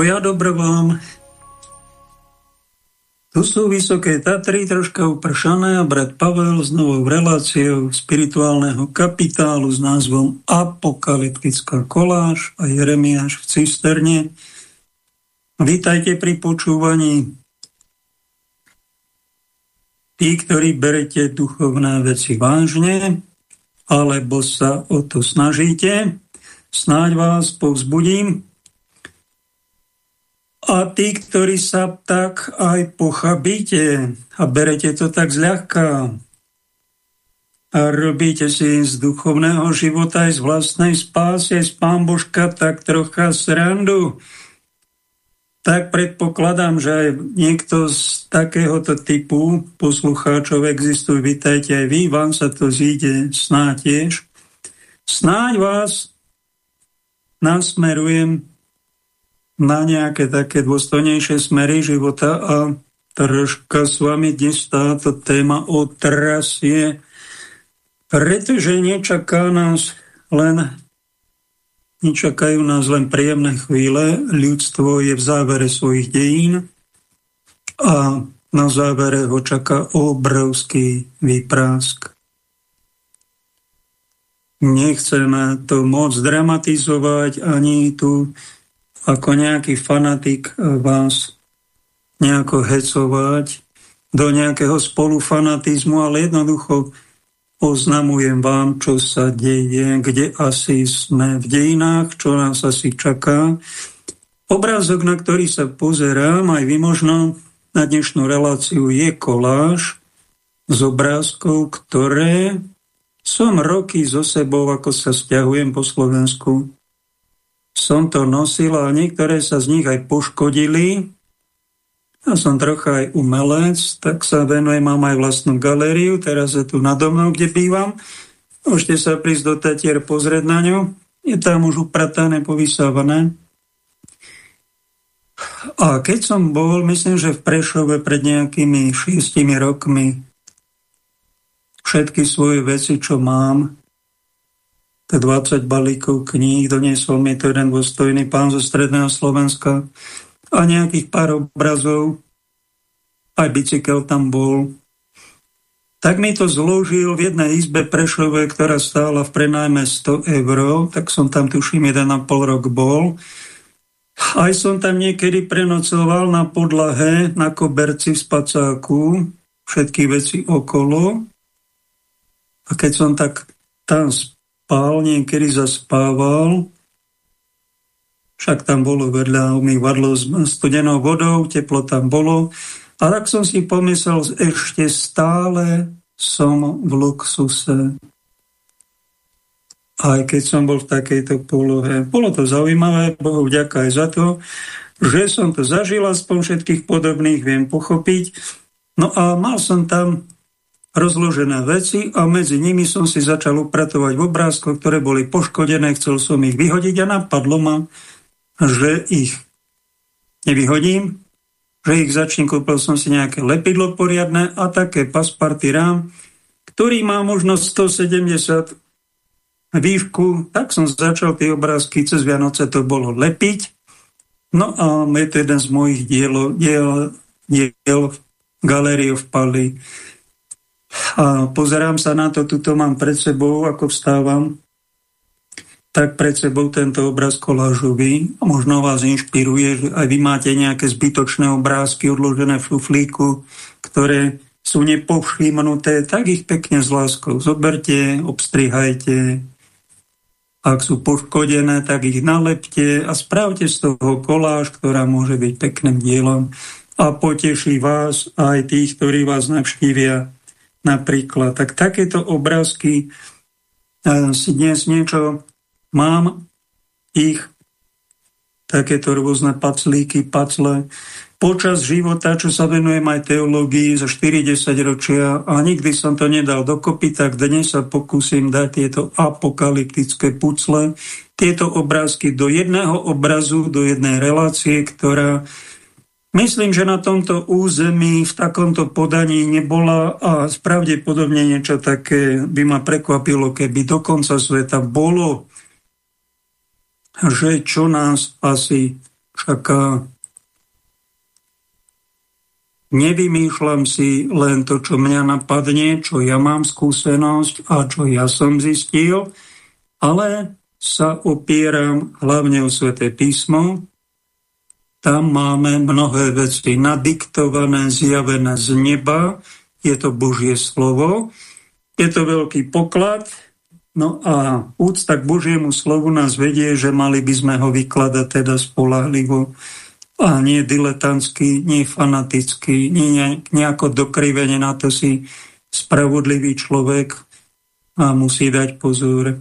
Pokoja dobro vám. Tu sú Vysoké Tatry, troška upršané a brat Pavel s novou reláciou spirituálneho kapitálu s názvom Apokalyptická koláž a Jeremiáš v cisterne. Vítajte pri počúvaní. Tí, ktorí berete duchovné veci vážne, alebo sa o to snažíte, snáď vás povzbudím, a tí, ktorí sa tak aj pochabíte a berete to tak zľahka a robíte si z duchovného života aj z vlastnej spásy, z pán Božka tak trocha srandu, tak predpokladám, že aj niekto z takéhoto typu poslucháčov existuje. Vítajte aj vy, vám sa to zíde snáď tiež. Snáď vás nasmerujem na nejaké také dôstojnejšie smery života a troška s vami dnes táto téma otrasie, pretože nečaká nás len nečakajú nás len príjemné chvíle, ľudstvo je v závere svojich dejín a na závere ho čaká obrovský výprásk. Nechceme to moc dramatizovať, ani tu ako nejaký fanatik e, vás nejako hecovať do nejakého spolufanatizmu, ale jednoducho oznamujem vám, čo sa deje, kde asi sme v dejinách, čo nás asi čaká. Obrázok, na ktorý sa pozerám, aj vy možno na dnešnú reláciu, je koláž z obrázkov, ktoré som roky so sebou, ako sa stiahujem po Slovensku, som to nosil a niektoré sa z nich aj poškodili. Ja som trocha aj umelec, tak sa venujem, mám aj vlastnú galériu, teraz je tu nado mnou, kde bývam. Môžete sa prísť do Tatier pozrieť na ňu. Je tam už upratané, povysávané. A keď som bol, myslím, že v Prešove pred nejakými šiestimi rokmi, všetky svoje veci, čo mám, 20 balíkov kníh, doniesol mi to jeden dôstojný pán zo stredného Slovenska a nejakých pár obrazov, aj bicykel tam bol. Tak mi to zložil v jednej izbe Prešove, ktorá stála v prenajme 100 eur, tak som tam tuším 1,5 rok bol. Aj som tam niekedy prenocoval na podlahe, na koberci v spacáku, všetky veci okolo. A keď som tak tam spal, niekedy zaspával, však tam bolo vedľa umývadlo s studenou vodou, teplo tam bolo. A tak som si pomyslel, ešte stále som v luxuse. Aj keď som bol v takejto polohe. Bolo to zaujímavé, Bohu vďaka aj za to, že som to zažil, aspoň všetkých podobných viem pochopiť. No a mal som tam rozložené veci a medzi nimi som si začal upratovať v obrázkoch, ktoré boli poškodené, chcel som ich vyhodiť a napadlo ma, že ich nevyhodím, že ich začnem, kúpil som si nejaké lepidlo poriadne a také pasparty rám, ktorý má možno 170 výšku, tak som začal tie obrázky cez Vianoce to bolo lepiť. No a je to jeden z mojich diel, diel, diel Galériu v Pali a pozerám sa na to, tuto mám pred sebou, ako vstávam, tak pred sebou tento obraz kolážový a možno vás inšpiruje, že aj vy máte nejaké zbytočné obrázky odložené v šuflíku, ktoré sú nepovšimnuté, tak ich pekne s láskou zoberte, obstrihajte. Ak sú poškodené, tak ich nalepte a spravte z toho koláž, ktorá môže byť pekným dielom. A poteší vás aj tých, ktorí vás navštívia napríklad. Tak takéto obrázky si dnes niečo mám ich takéto rôzne paclíky, pacle počas života, čo sa venujem aj teológii za 40 ročia a nikdy som to nedal dokopy, tak dnes sa pokúsim dať tieto apokalyptické pucle, tieto obrázky do jedného obrazu, do jednej relácie, ktorá Myslím, že na tomto území v takomto podaní nebola a pravdepodobne niečo také by ma prekvapilo, keby do konca sveta bolo, že čo nás asi Však nevymýšľam si len to, čo mňa napadne, čo ja mám skúsenosť a čo ja som zistil, ale sa opieram hlavne o Sveté písmo. Tam máme mnohé veci nadiktované, zjavené z neba. Je to Božie slovo. Je to veľký poklad. No a úcta k Božiemu slovu nás vedie, že mali by sme ho vykladať teda spolahlivo a nie diletantsky, nie fanaticky, nie nejako dokrivene na to si spravodlivý človek a musí dať pozor.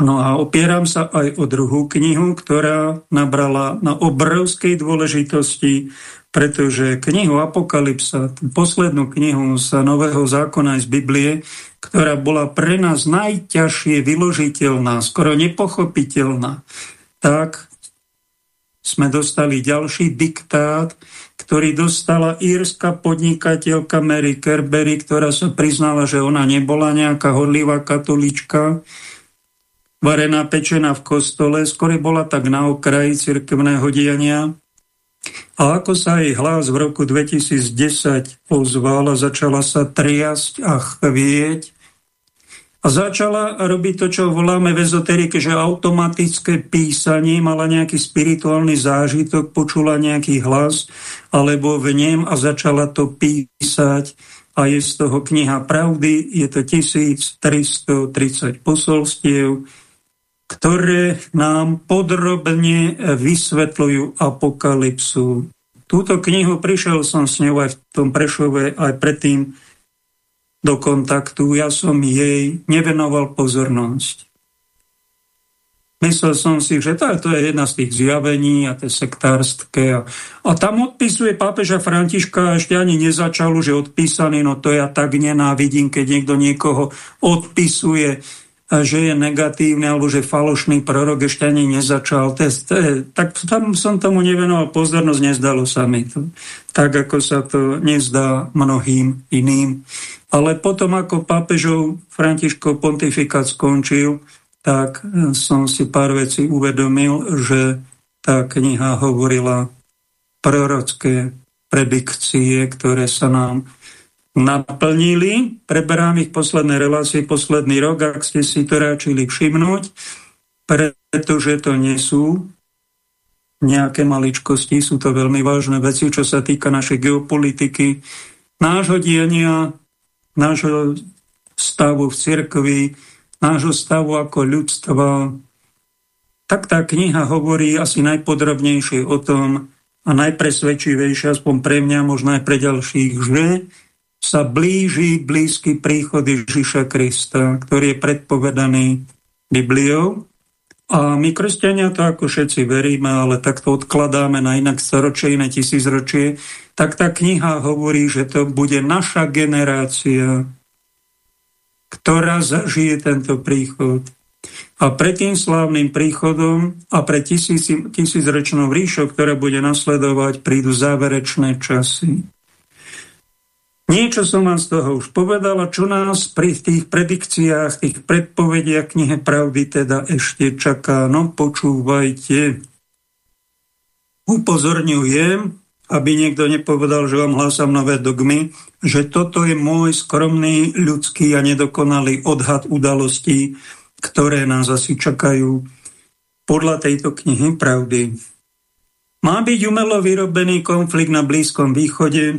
No a opieram sa aj o druhú knihu, ktorá nabrala na obrovskej dôležitosti, pretože knihu Apokalypsa, poslednú knihu sa Nového zákona z Biblie, ktorá bola pre nás najťažšie vyložiteľná, skoro nepochopiteľná, tak sme dostali ďalší diktát, ktorý dostala írska podnikateľka Mary Kerbery, ktorá sa priznala, že ona nebola nejaká hodlivá katolička, varená pečená v kostole, skôr bola tak na okraji cirkevného diania. A ako sa jej hlas v roku 2010 ozval a začala sa triasť a chvieť, a začala robiť to, čo voláme v ezoterike, že automatické písanie, mala nejaký spirituálny zážitok, počula nejaký hlas alebo v nem a začala to písať. A je z toho kniha pravdy, je to 1330 posolstiev, ktoré nám podrobne vysvetľujú apokalypsu. Túto knihu prišiel som s ňou aj v tom Prešove, aj predtým do kontaktu, ja som jej nevenoval pozornosť. Myslel som si, že to, to je jedna z tých zjavení a to je sektárske. A, a tam odpisuje pápeža Františka, ešte ani nezačal, že odpísaný, no to ja tak nenávidím, keď niekto niekoho odpisuje že je negatívny alebo že falošný prorok ešte ani nezačal. To je, tak tam som tomu nevenoval pozornosť, nezdalo sa mi to. Tak ako sa to nezdá mnohým iným. Ale potom, ako pápežov Františkov pontifikát skončil, tak som si pár vecí uvedomil, že tá kniha hovorila prorocké predikcie, ktoré sa nám naplnili. Preberám ich posledné relácie, posledný rok, ak ste si to ráčili všimnúť, pretože to nie sú nejaké maličkosti, sú to veľmi vážne veci, čo sa týka našej geopolitiky, nášho diania, nášho stavu v cirkvi, nášho stavu ako ľudstva. Tak tá kniha hovorí asi najpodrobnejšie o tom a najpresvedčivejšie, aspoň pre mňa, možno aj pre ďalších, že sa blíži blízky príchod Ježiša Krista, ktorý je predpovedaný Bibliou. A my, kresťania, to ako všetci veríme, ale takto odkladáme na inak storočie, iné tisícročie, tak tá kniha hovorí, že to bude naša generácia, ktorá zažije tento príchod. A pred tým slávnym príchodom a pred tisíc, tisícročnou ríšou, ktorá bude nasledovať, prídu záverečné časy. Niečo som vám z toho už povedala, čo nás pri tých predikciách, tých predpovediach knihe pravdy teda ešte čaká. No počúvajte. Upozorňujem, aby niekto nepovedal, že vám hlásam nové dogmy, že toto je môj skromný, ľudský a nedokonalý odhad udalostí, ktoré nás asi čakajú podľa tejto knihy pravdy. Má byť umelo vyrobený konflikt na Blízkom východe,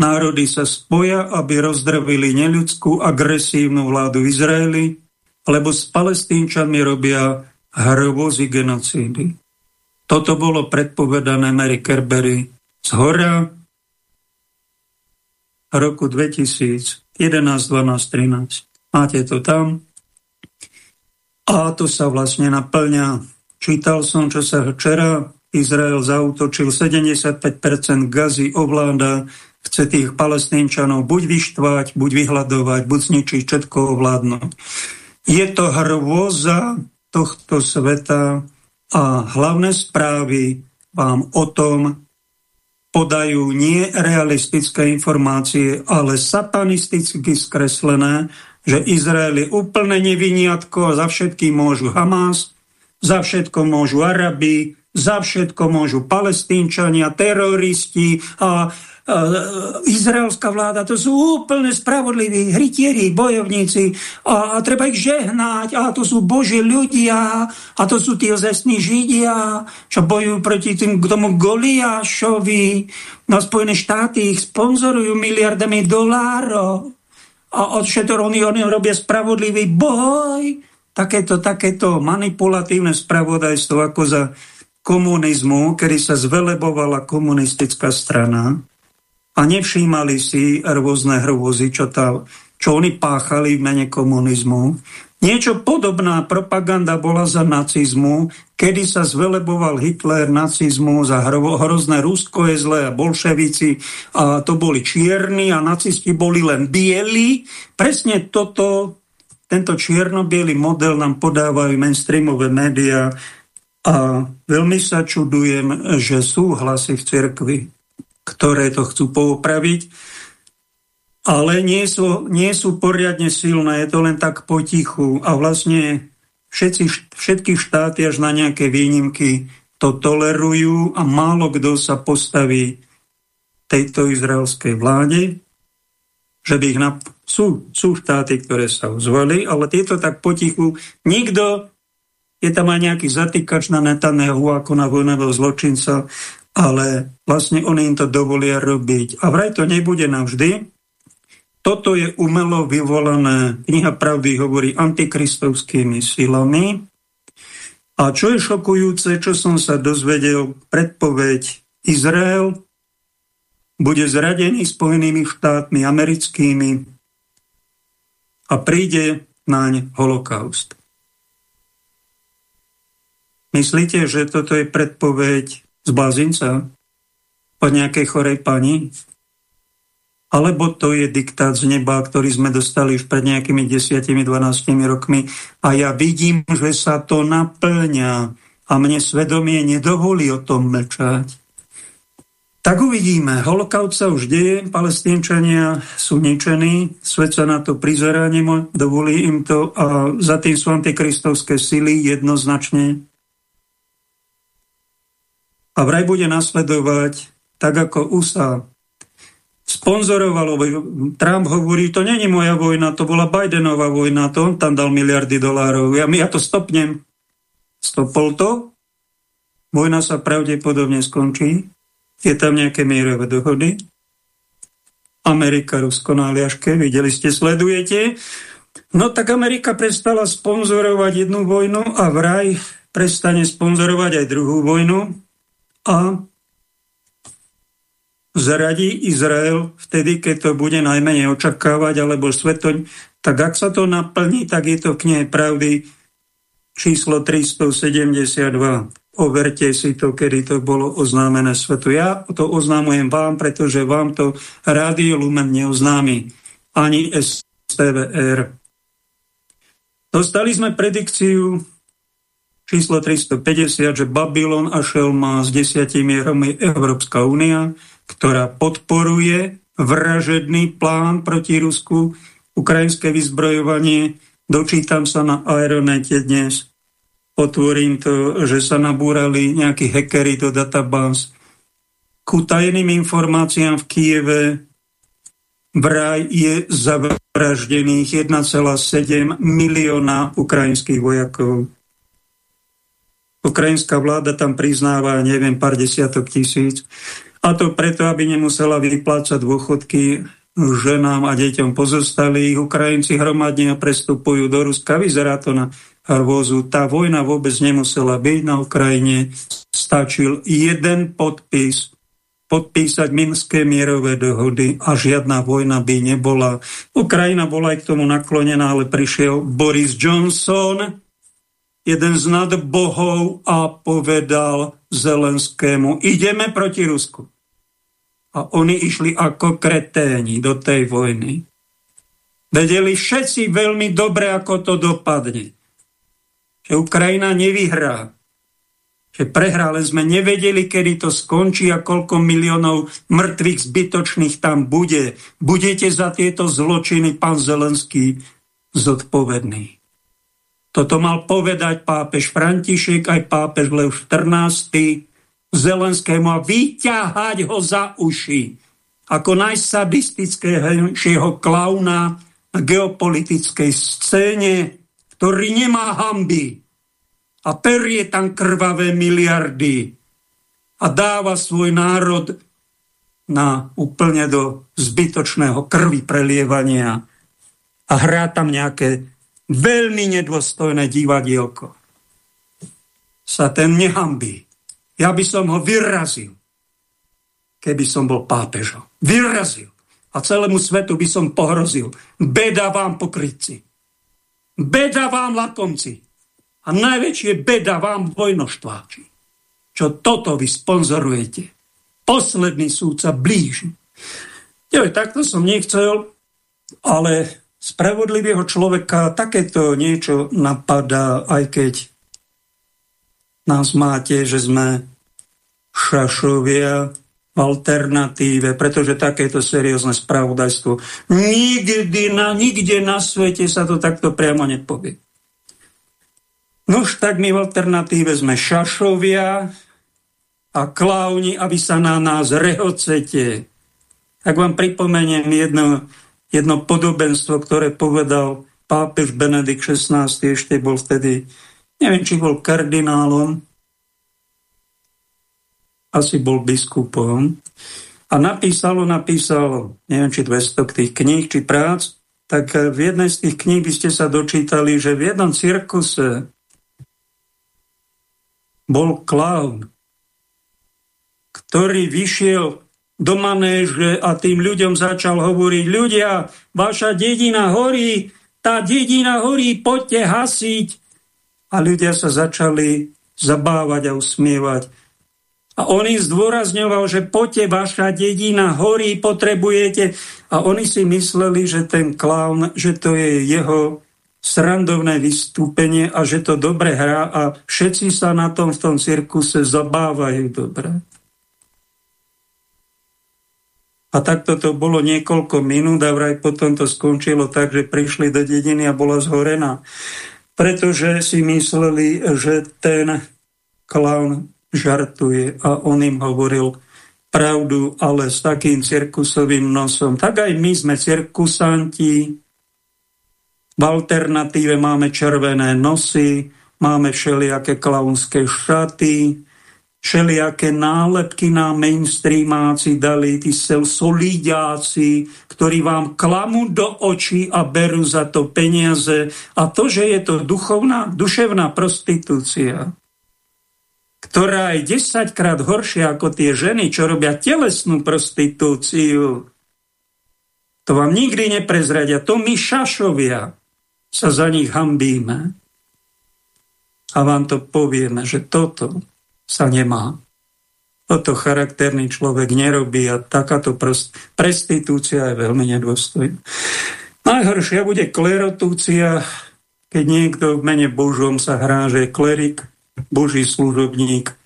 Národy sa spoja, aby rozdrvili neľudskú agresívnu vládu Izraeli, lebo s palestínčanmi robia hrovozy genocídy. Toto bolo predpovedané Mary Kerbery z hora roku 2011, 12, 13. Máte to tam. A to sa vlastne naplňa. Čítal som, čo sa včera Izrael zautočil, 75% gazy ovláda chce tých palestínčanov buď vyštvať, buď vyhľadovať, buď zničiť, všetko ovládnuť. Je to hrôza tohto sveta a hlavné správy vám o tom podajú nie realistické informácie, ale satanisticky skreslené, že Izrael je úplne neviniatko a za všetky môžu Hamas, za všetko môžu Arabi, za všetko môžu palestínčania, teroristi a izraelská vláda, to sú úplne spravodliví hrytieri, bojovníci a, a treba ich žehnať a to sú boží ľudia a to sú tí ozestní židia, čo bojujú proti tým, k tomu Goliášovi. No Spojené štáty ich sponzorujú miliardami dolárov a od všetko oni, oni robia spravodlivý boj. Takéto, takéto manipulatívne spravodajstvo ako za komunizmu, kedy sa zvelebovala komunistická strana, a nevšímali si rôzne hrôzy, čo, tá, čo oni páchali v mene komunizmu. Niečo podobná propaganda bola za nacizmu, kedy sa zveleboval Hitler nacizmu za hrozné Rusko je zlé a bolševici a to boli čierni a nacisti boli len bieli. Presne toto, tento čierno model nám podávajú mainstreamové médiá a veľmi sa čudujem, že sú hlasy v cirkvi ktoré to chcú poupraviť, ale nie sú, nie sú poriadne silné, je to len tak potichu a vlastne všetci, všetky štáty až na nejaké výnimky to tolerujú a málo kto sa postaví tejto izraelskej vláde, že by ich na... Sú, sú štáty, ktoré sa ozvali, ale tieto tak potichu, nikto, je tam aj nejaký zatýkač na Netanyahu ako na vojnového zločinca, ale vlastne oni im to dovolia robiť. A vraj to nebude navždy. Toto je umelo vyvolané, kniha pravdy hovorí antikristovskými silami. A čo je šokujúce, čo som sa dozvedel, predpoveď Izrael bude zradený Spojenými štátmi americkými a príde naň holokaust. Myslíte, že toto je predpoveď Zblázim sa od nejakej chorej pani? Alebo to je diktát z neba, ktorý sme dostali už pred nejakými 10-12 rokmi a ja vidím, že sa to naplňa a mne svedomie nedovolí o tom mlčať. Tak uvidíme. Holokaut sa už deje, palestínčania sú ničení, svet sa na to prizerá, dovolí im to a za tým sú antikristovské sily jednoznačne a vraj bude nasledovať tak ako USA sponzorovalo, Trump hovorí, to není moja vojna, to bola Bidenová vojna, to on tam dal miliardy dolárov, ja, ja to stopnem. Stopol to, vojna sa pravdepodobne skončí, je tam nejaké mierové dohody, Amerika, Rusko na Aliaške, videli ste, sledujete. No tak Amerika prestala sponzorovať jednu vojnu a vraj prestane sponzorovať aj druhú vojnu a zradí Izrael vtedy, keď to bude najmenej očakávať, alebo svetoň, tak ak sa to naplní, tak je to v knihe pravdy číslo 372. Overte si to, kedy to bolo oznámené svetu. Ja to oznámujem vám, pretože vám to Rádio Lumen neoznámi. Ani STVR. Dostali sme predikciu číslo 350, že Babylon a Šelma s desiatimi romy Európska únia, ktorá podporuje vražedný plán proti Rusku, ukrajinské vyzbrojovanie. Dočítam sa na Aeronete dnes. Otvorím to, že sa nabúrali nejakí hackery do databáz. Ku tajným informáciám v Kieve vraj je zavraždených 1,7 milióna ukrajinských vojakov. Ukrajinská vláda tam priznáva, neviem, pár desiatok tisíc. A to preto, aby nemusela vyplácať dôchodky ženám a deťom pozostalých. Ukrajinci hromadne prestupujú do Ruska. Vyzerá to na hrôzu. Tá vojna vôbec nemusela byť na Ukrajine. Stačil jeden podpis podpísať minské mierové dohody a žiadna vojna by nebola. Ukrajina bola aj k tomu naklonená, ale prišiel Boris Johnson, jeden z nadbohov a povedal Zelenskému, ideme proti Rusku. A oni išli ako kreténi do tej vojny. Vedeli všetci veľmi dobre, ako to dopadne. Že Ukrajina nevyhrá. Že prehrá, len sme nevedeli, kedy to skončí a koľko miliónov mŕtvych zbytočných tam bude. Budete za tieto zločiny, pán Zelenský, zodpovedný. Toto mal povedať pápež František aj pápež Lev 14. Zelenskému a vyťahať ho za uši ako najsadistického klauna na geopolitickej scéne, ktorý nemá hamby a perie tam krvavé miliardy a dáva svoj národ na úplne do zbytočného krvi prelievania a hrá tam nejaké veľmi nedôstojné divadielko. Sa ten nehambí. Ja by som ho vyrazil, keby som bol pápežom. Vyrazil. A celému svetu by som pohrozil. Beda vám pokrytci. Beda vám lakomci. A najväčšie beda vám vojnoštváči. Čo toto vy sponzorujete. Posledný súd sa blíži. Jo, takto som nechcel, ale spravodlivého človeka takéto niečo napadá, aj keď nás máte, že sme šašovia v alternatíve, pretože takéto seriózne spravodajstvo nikdy na, nikde na svete sa to takto priamo nepovie. Nož tak my v alternatíve sme šašovia a klauni, aby sa na nás rehocete. Tak vám pripomeniem jedno jedno podobenstvo, ktoré povedal pápež Benedikt XVI, ešte bol vtedy, neviem, či bol kardinálom, asi bol biskupom, a napísalo, napísalo, neviem, či 200 tých kníh, či prác, tak v jednej z tých kníh by ste sa dočítali, že v jednom cirkuse bol klaun, ktorý vyšiel do manéže a tým ľuďom začal hovoriť, ľudia, vaša dedina horí, tá dedina horí, poďte hasiť. A ľudia sa začali zabávať a usmievať. A on im zdôrazňoval, že poďte, vaša dedina horí, potrebujete. A oni si mysleli, že ten klaun, že to je jeho srandovné vystúpenie a že to dobre hrá a všetci sa na tom v tom cirkuse zabávajú dobre. A takto to bolo niekoľko minút a vraj potom to skončilo tak, že prišli do dediny a bola zhorená. Pretože si mysleli, že ten klaun žartuje a on im hovoril pravdu, ale s takým cirkusovým nosom. Tak aj my sme cirkusanti, v alternatíve máme červené nosy, máme všelijaké klaunské šaty, všelijaké nálepky na mainstreamáci dali, tí solidiáci, ktorí vám klamú do očí a berú za to peniaze. A to, že je to duchovná, duševná prostitúcia, ktorá je 10 krát horšia ako tie ženy, čo robia telesnú prostitúciu, to vám nikdy neprezradia. To my šašovia sa za nich hambíme. A vám to povieme, že toto sa nemá. Toto charakterný človek nerobí a takáto prestitúcia je veľmi nedôstojná. Najhoršia bude klerotúcia, keď niekto v mene Božom sa hrá, že je klerik, Boží služobník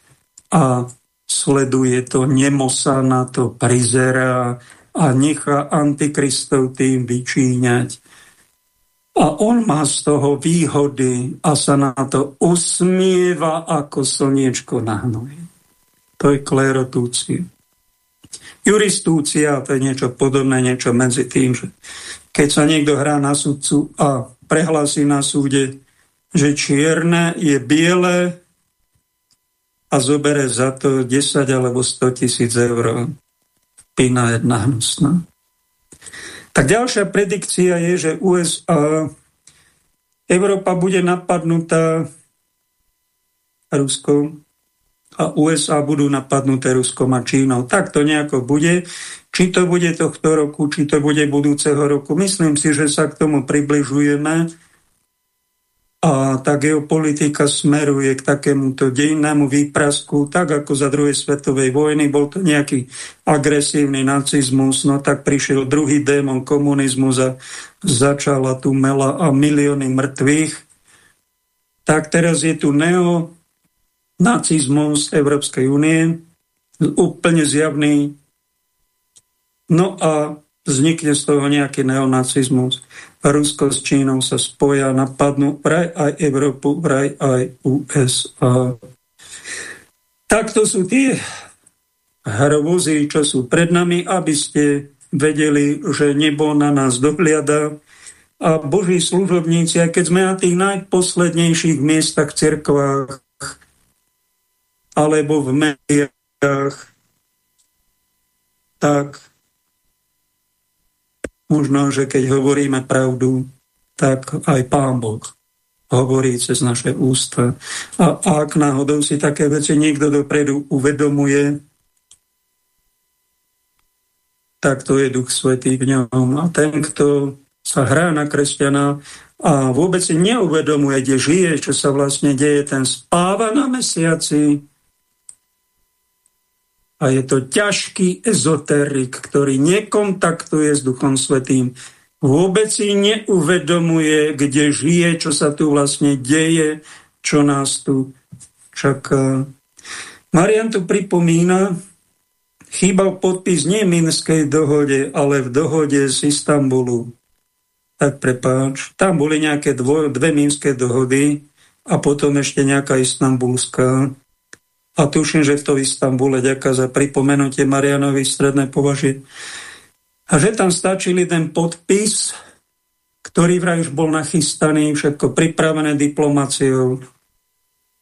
a sleduje to, nemo sa na to prizerá a nechá antikristov tým vyčíňať. A on má z toho výhody a sa na to usmieva ako slniečko na hnoji. To je klerotúcia. Juristúcia, to je niečo podobné, niečo medzi tým, že keď sa niekto hrá na sudcu a prehlási na súde, že čierne je biele a zobere za to 10 alebo 100 tisíc eur. Pina jedna hnusná. Tak ďalšia predikcia je, že USA, Európa bude napadnutá Ruskou a USA budú napadnuté Ruskom a Čínou. Tak to nejako bude. Či to bude tohto roku, či to bude budúceho roku. Myslím si, že sa k tomu približujeme a tá geopolitika smeruje k takémuto dejnému výprasku, tak ako za druhej svetovej vojny bol to nejaký agresívny nacizmus, no tak prišiel druhý démon komunizmus a začala tu mela a milióny mŕtvych. Tak teraz je tu neonacizmus Európskej únie, úplne zjavný. No a vznikne z toho nejaký neonacizmus. Rusko s Čínou sa spoja, napadnú vraj aj Európu, vraj aj USA. Takto sú tie hrovozy, čo sú pred nami, aby ste vedeli, že nebo na nás dohliada a Boží služobníci, aj keď sme na tých najposlednejších miestach v cerkvách alebo v médiách, tak Možno, že keď hovoríme pravdu, tak aj Pán Boh hovorí cez naše ústa. A ak náhodou si také veci niekto dopredu uvedomuje, tak to je Duch Svetý v ňom. A ten, kto sa hrá na kresťana a vôbec si neuvedomuje, kde žije, čo sa vlastne deje, ten spáva na mesiaci, a je to ťažký ezoterik, ktorý nekontaktuje s Duchom Svetým. Vôbec si neuvedomuje, kde žije, čo sa tu vlastne deje, čo nás tu čaká. Marian tu pripomína, chýbal podpis nie v Minskej dohode, ale v dohode z Istanbulu. Tak prepáč, tam boli nejaké dvo, dve Minské dohody a potom ešte nejaká istambulská. A tuším, že v to Istambule, ďaká za pripomenutie Marianovi stredné považie. A že tam stačil ten podpis, ktorý vraj už bol nachystaný, všetko pripravené diplomáciou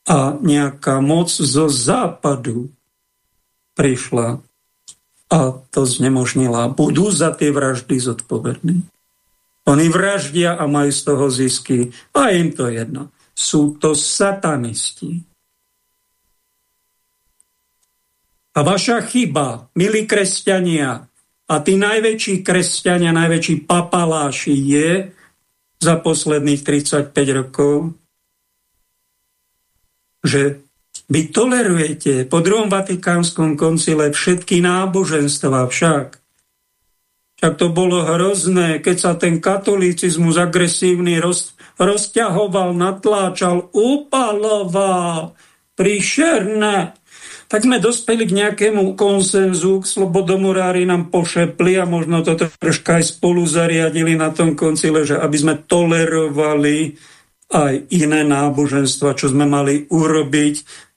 a nejaká moc zo západu prišla a to znemožnila. Budú za tie vraždy zodpovední. Oni vraždia a majú z toho zisky a im to jedno. Sú to satanisti. A vaša chyba, milí kresťania, a tí najväčší kresťania, najväčší papaláši je za posledných 35 rokov, že vy tolerujete po druhom Vatikánskom koncile všetky náboženstva však. Však to bolo hrozné, keď sa ten katolicizmus agresívny roz, rozťahoval, natláčal, upaloval, príšerné tak sme dospeli k nejakému konsenzu, slobodomurári nám pošepli a možno to troška aj spolu zariadili na tom koncile, že aby sme tolerovali aj iné náboženstva, čo sme mali urobiť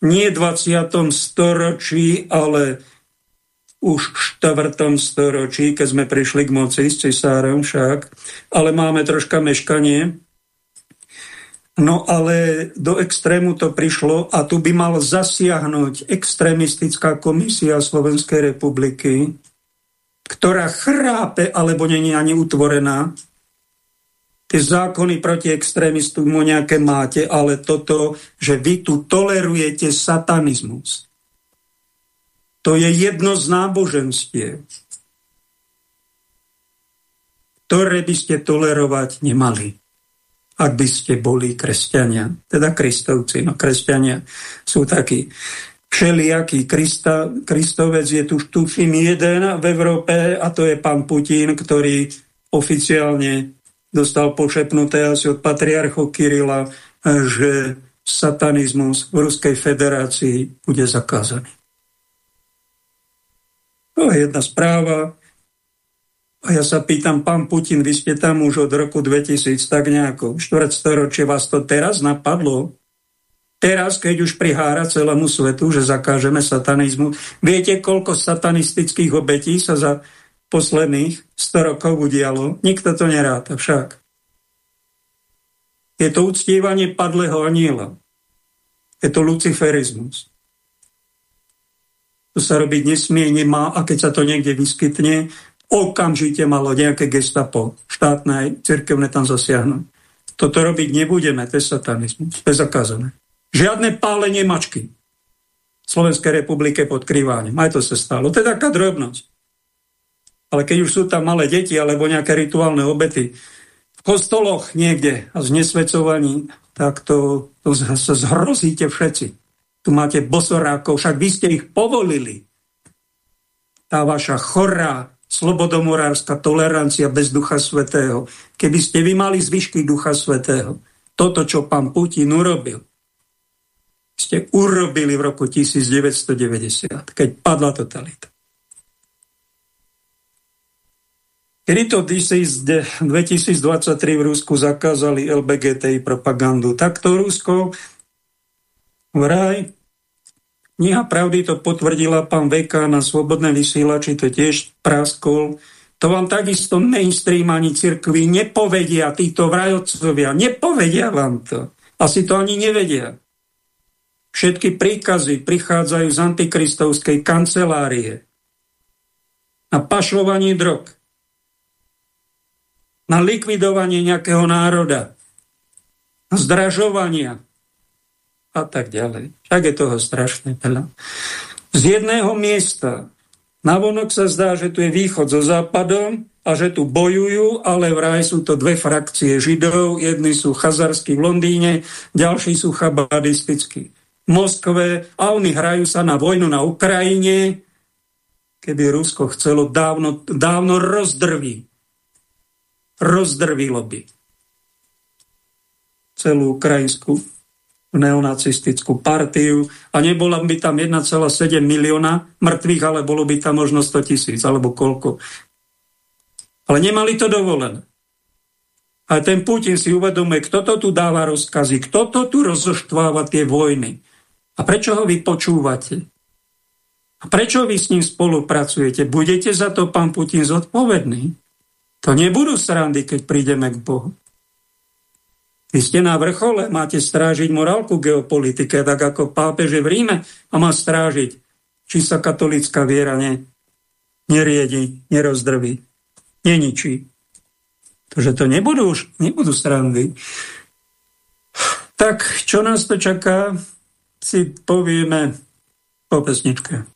nie v 20. storočí, ale už v 4. storočí, keď sme prišli k moci s cisárom však, ale máme troška meškanie, No ale do extrému to prišlo a tu by mal zasiahnuť extrémistická komisia Slovenskej republiky, ktorá chrápe, alebo není ani utvorená. Tie zákony proti extrémistu nejaké máte, ale toto, že vy tu tolerujete satanizmus. To je jedno z náboženstiev, ktoré by ste tolerovať nemali ak by ste boli kresťania, teda kristovci. No kresťania sú takí všelijakí. Krista, Kristovec je tu tuším jeden v Európe a to je pán Putin, ktorý oficiálne dostal pošepnuté asi od patriarchu Kirila, že satanizmus v Ruskej federácii bude zakázaný. To je jedna správa, a ja sa pýtam, pán Putin, vy ste tam už od roku 2000, tak nejako, štvrtstoročie vás to teraz napadlo? Teraz, keď už prihára celému svetu, že zakážeme satanizmu, viete, koľko satanistických obetí sa za posledných 100 rokov udialo? Nikto to neráta však. Je to uctievanie padlého aniela. Je to luciferizmus. To sa robiť nesmie, nemá a keď sa to niekde vyskytne, okamžite malo nejaké gestapo, štátne aj cirkevné tam zasiahnuť. Toto robiť nebudeme, to je satanizmus, to je zakázané. Žiadne pálenie mačky. V Slovenskej republike pod krýváním. Aj to sa stalo. To je taká drobnosť. Ale keď už sú tam malé deti alebo nejaké rituálne obety v kostoloch niekde a znesvedcovaní, tak to, to sa zhrozíte všetci. Tu máte bosorákov, však vy ste ich povolili. Tá vaša chorá, slobodomorárska tolerancia bez Ducha Svetého. Keby ste vy mali zvyšky Ducha Svetého, toto, čo pán Putin urobil, ste urobili v roku 1990, keď padla totalita. Kedy to 2023 v Rusku zakázali LBGTI propagandu. Takto Rusko vraj Kniha pravdy to potvrdila pán Veka na Slobodné vysielači, to tiež praskol. To vám takisto mainstream ani cirkvi nepovedia, títo vrajocovia, nepovedia vám to. Asi to ani nevedia. Všetky príkazy prichádzajú z antikristovskej kancelárie na pašovanie drog, na likvidovanie nejakého národa, na zdražovania a tak ďalej. Tak je toho strašne veľa. Z jedného miesta Navonok sa zdá, že tu je východ so západom a že tu bojujú, ale vraj sú to dve frakcie židov. Jedni sú chazarskí v Londýne, ďalší sú chabadistickí v Moskve a oni hrajú sa na vojnu na Ukrajine, keby Rusko chcelo dávno, dávno rozdrví. Rozdrvilo by celú ukrajinskú neonacistickú partiu a nebola by tam 1,7 milióna mŕtvych, ale bolo by tam možno 100 tisíc, alebo koľko. Ale nemali to dovolené. A ten Putin si uvedomuje, kto to tu dáva rozkazy, kto to tu rozoštváva tie vojny. A prečo ho vy počúvate? A prečo vy s ním spolupracujete? Budete za to, pán Putin, zodpovedný? To nebudú srandy, keď prídeme k Bohu. Vy ste na vrchole, máte strážiť morálku geopolitike, tak ako pápeže v Ríme a má strážiť, či sa katolická viera ne, neriedi, nerozdrví, neničí. Takže to nebudú už, nebudú strandy. Tak, čo nás to čaká, si povieme po pesničke.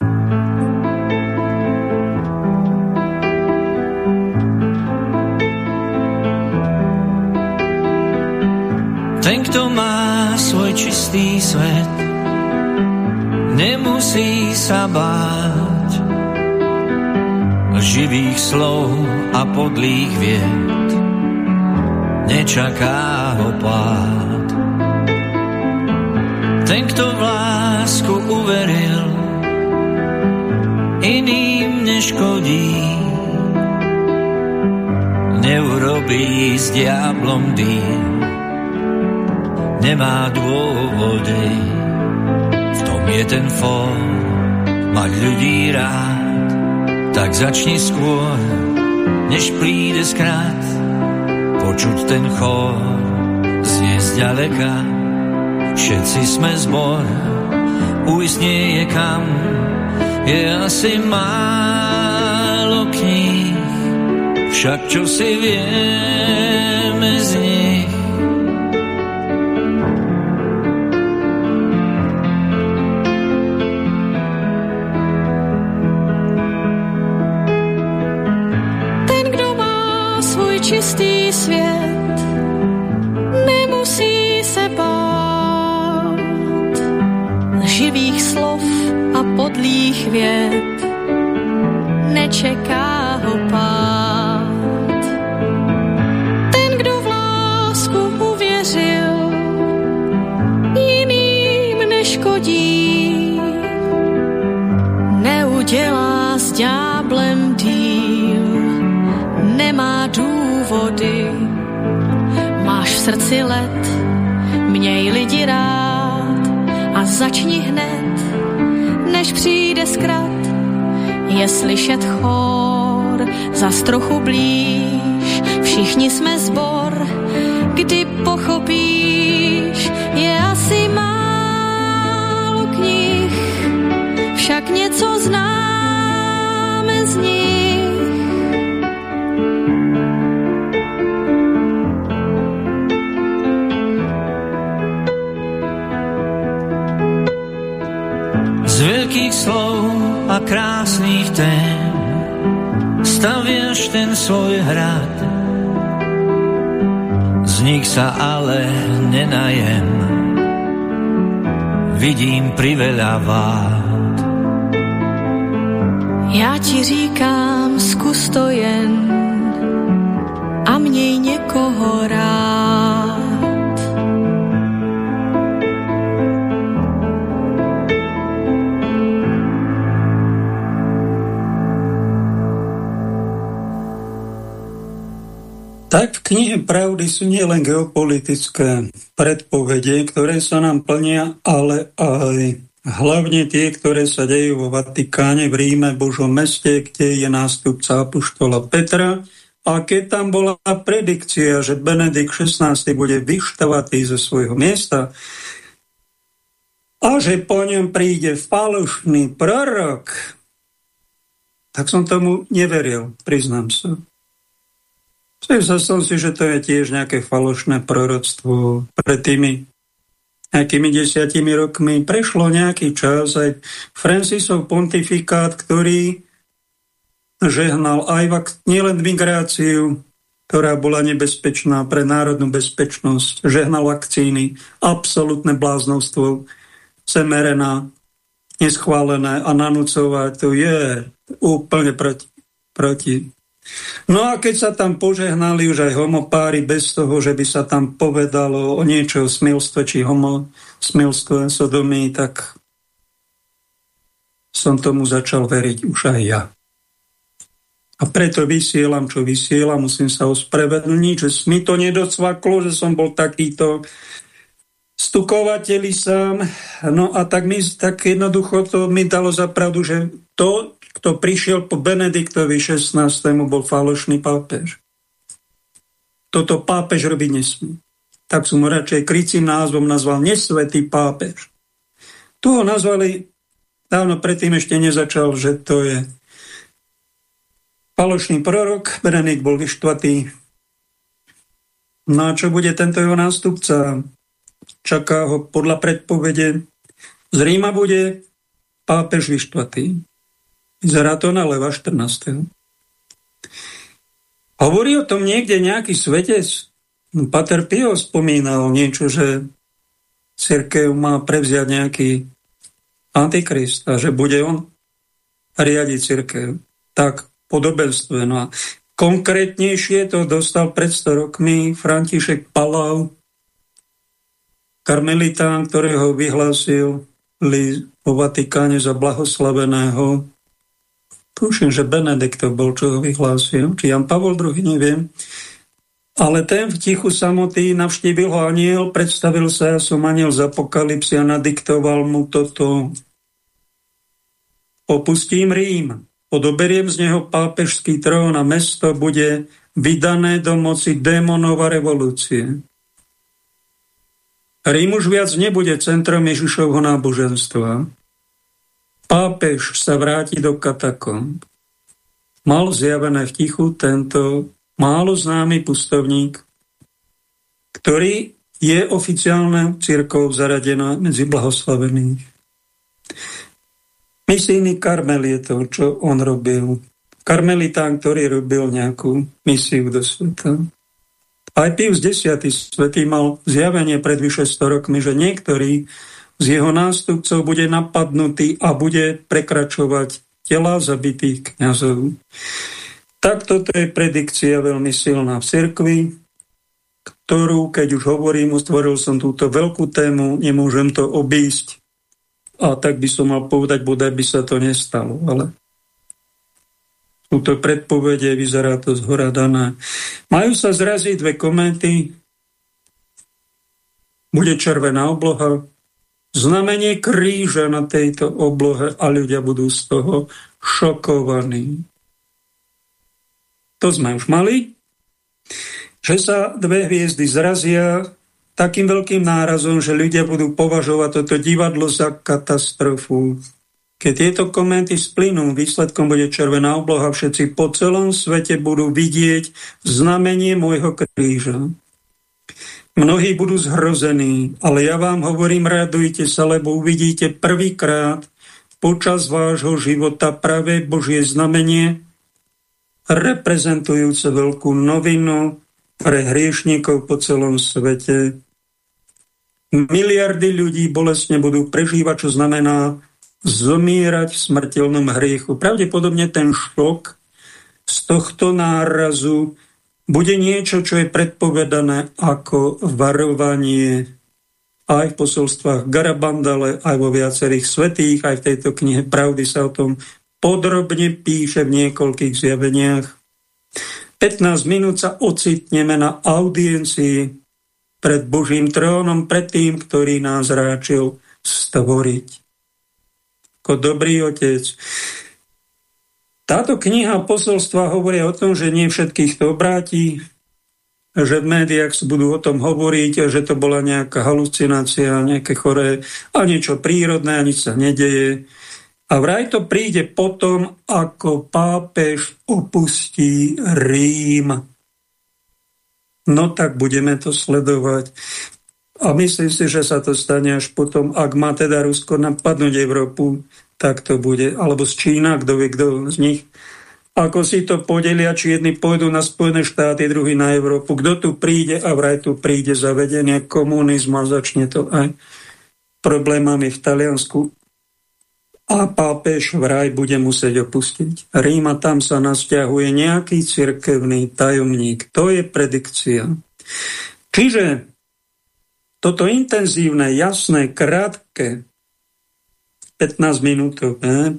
Ten, kto má svoj čistý svet, nemusí sa báť živých slov a podlých vied. Nečaká ho pád. Ten, kto v lásku uveril, iným neškodí. Neurobí s diablom dým nemá dôvody. V tom je ten fór, mať ľudí rád, tak začni skôr, než príde skrát, počuť ten chor, znie zďaleka, všetci sme zbor, ujsť nie je kam, je asi málo kníh, však čo si vieme z nich, Srdci let, měj lidi rád a začni hned, než přijde zkrat. Je slyšet chor, za trochu blíž, všichni jsme zbor, kdy pochopíš, je asi málo knih, však něco známe z nich krásnych tém staviaš ten svoj hrad. Z nich sa ale nenajem, vidím priveľa vád. Já ti říkám, zkus to jen a měj někoho rád. Knihe Pravdy sú nielen geopolitické predpovede, ktoré sa nám plnia, ale aj hlavne tie, ktoré sa dejú vo Vatikáne, v Ríme, Božom meste, kde je nástupca Apoštola Petra. A keď tam bola predikcia, že Benedikt XVI bude vyštavatý zo svojho miesta a že po ňom príde falošný prorok, tak som tomu neveril, priznám sa. Myslel som si, že to je tiež nejaké falošné proroctvo pred tými nejakými desiatimi rokmi. Prešlo nejaký čas aj Francisov pontifikát, ktorý žehnal aj nielen migráciu, ktorá bola nebezpečná pre národnú bezpečnosť, žehnal vakcíny, absolútne bláznostvo, semerená, neschválené a nanúcovať, to je úplne proti, proti No a keď sa tam požehnali už aj homopáry bez toho, že by sa tam povedalo o niečo o smilstve či homo smilstve sodomii, tak som tomu začal veriť už aj ja. A preto vysielam, čo vysielam, musím sa ospravedlniť, že mi to nedocvaklo, že som bol takýto stukovateľi sám. No a tak, mi, tak jednoducho to mi dalo zapravdu, že to, kto prišiel po Benediktovi 16. bol falošný pápež. Toto pápež robiť nesmí. Tak som radšej krycím názvom nazval nesvetý pápež. Tu ho nazvali, dávno predtým ešte nezačal, že to je falošný prorok, Benedikt bol vyštvatý. No a čo bude tento jeho nástupca? Čaká ho podľa predpovede. Z Ríma bude pápež vyštvatý. Vyzerá to na leva 14. Hovorí o tom niekde nejaký svetec? No, Pater Pio spomínal niečo, že církev má prevziať nejaký antikrist a že bude on riadiť církev. Tak podobenstve. No a konkrétnejšie to dostal pred 100 rokmi František Palau, karmelitán, ktorého vyhlásil vo Vatikáne za blahoslaveného Tuším, že Benedikt to bol, čo ho vyhlásil, či Jan Pavol II, neviem. Ale ten v tichu samotý navštívil ho aniel, predstavil sa, ja som aniel z apokalipsy a nadiktoval mu toto. Opustím Rím, odoberiem z neho pápežský trón a mesto bude vydané do moci démonov a revolúcie. Rím už viac nebude centrom Ježišovho náboženstva. Pápež sa vráti do katakomb. Mal zjavené v tichu tento málo známy pustovník, ktorý je oficiálne církou zaradená medzi blahoslavených. Misijný karmel je to, čo on robil. Karmelitán, ktorý robil nejakú misiu do sveta. Aj Pius X. svetý mal zjavenie pred vyše 100 rokmi, že niektorí z jeho nástupcov bude napadnutý a bude prekračovať tela zabitých kniazov. Tak toto je predikcia veľmi silná v cirkvi, ktorú, keď už hovorím, ustvoril som túto veľkú tému, nemôžem to obísť. A tak by som mal povedať, bodaj by sa to nestalo, ale sú to predpovede, vyzerá to zhora dané. Majú sa zraziť dve komenty, bude červená obloha, znamenie kríža na tejto oblohe a ľudia budú z toho šokovaní. To sme už mali, že sa dve hviezdy zrazia takým veľkým nárazom, že ľudia budú považovať toto divadlo za katastrofu. Keď tieto komenty splynú, výsledkom bude červená obloha, všetci po celom svete budú vidieť znamenie môjho kríža. Mnohí budú zhrození, ale ja vám hovorím, radujte sa, lebo uvidíte prvýkrát počas vášho života pravé Božie znamenie, reprezentujúce veľkú novinu pre hriešníkov po celom svete. Miliardy ľudí bolestne budú prežívať, čo znamená zomírať v smrteľnom hriechu. Pravdepodobne ten šok z tohto nárazu bude niečo, čo je predpovedané ako varovanie aj v posolstvách Garabandale, aj vo viacerých svetých, aj v tejto knihe Pravdy sa o tom podrobne píše v niekoľkých zjaveniach. 15 minút sa ocitneme na audiencii pred Božím trónom, pred tým, ktorý nás ráčil stvoriť. Ako dobrý otec. Táto kniha posolstva hovorí o tom, že nie všetkých to obráti, že v médiách budú o tom hovoriť, že to bola nejaká halucinácia, nejaké choré a niečo prírodné a nič sa nedeje. A vraj to príde potom, ako pápež opustí Rím. No tak budeme to sledovať. A myslím si, že sa to stane až potom, ak má teda Rusko napadnúť Európu, tak to bude. Alebo z Čína, kto vie, kto z nich ako si to podelia, či jedni pôjdu na Spojené štáty, druhý na Európu. Kto tu príde a vraj tu príde zavedenie komunizmu a začne to aj problémami v Taliansku. A pápež vraj bude musieť opustiť. Ríma tam sa nasťahuje nejaký cirkevný tajomník. To je predikcia. Čiže toto intenzívne, jasné, krátke 15 minút.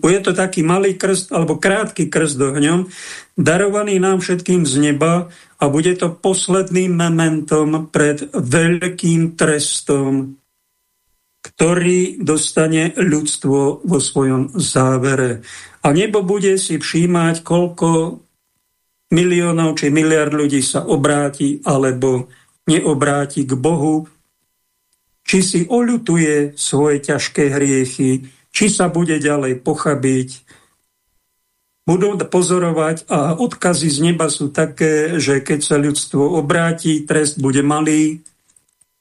Bude to taký malý krst, alebo krátky krst ohňom, darovaný nám všetkým z neba a bude to posledným momentom pred veľkým trestom, ktorý dostane ľudstvo vo svojom závere. A nebo bude si všímať, koľko miliónov či miliard ľudí sa obráti alebo neobráti k Bohu, či si oľutuje svoje ťažké hriechy, či sa bude ďalej pochabiť. Budú pozorovať a odkazy z neba sú také, že keď sa ľudstvo obráti, trest bude malý,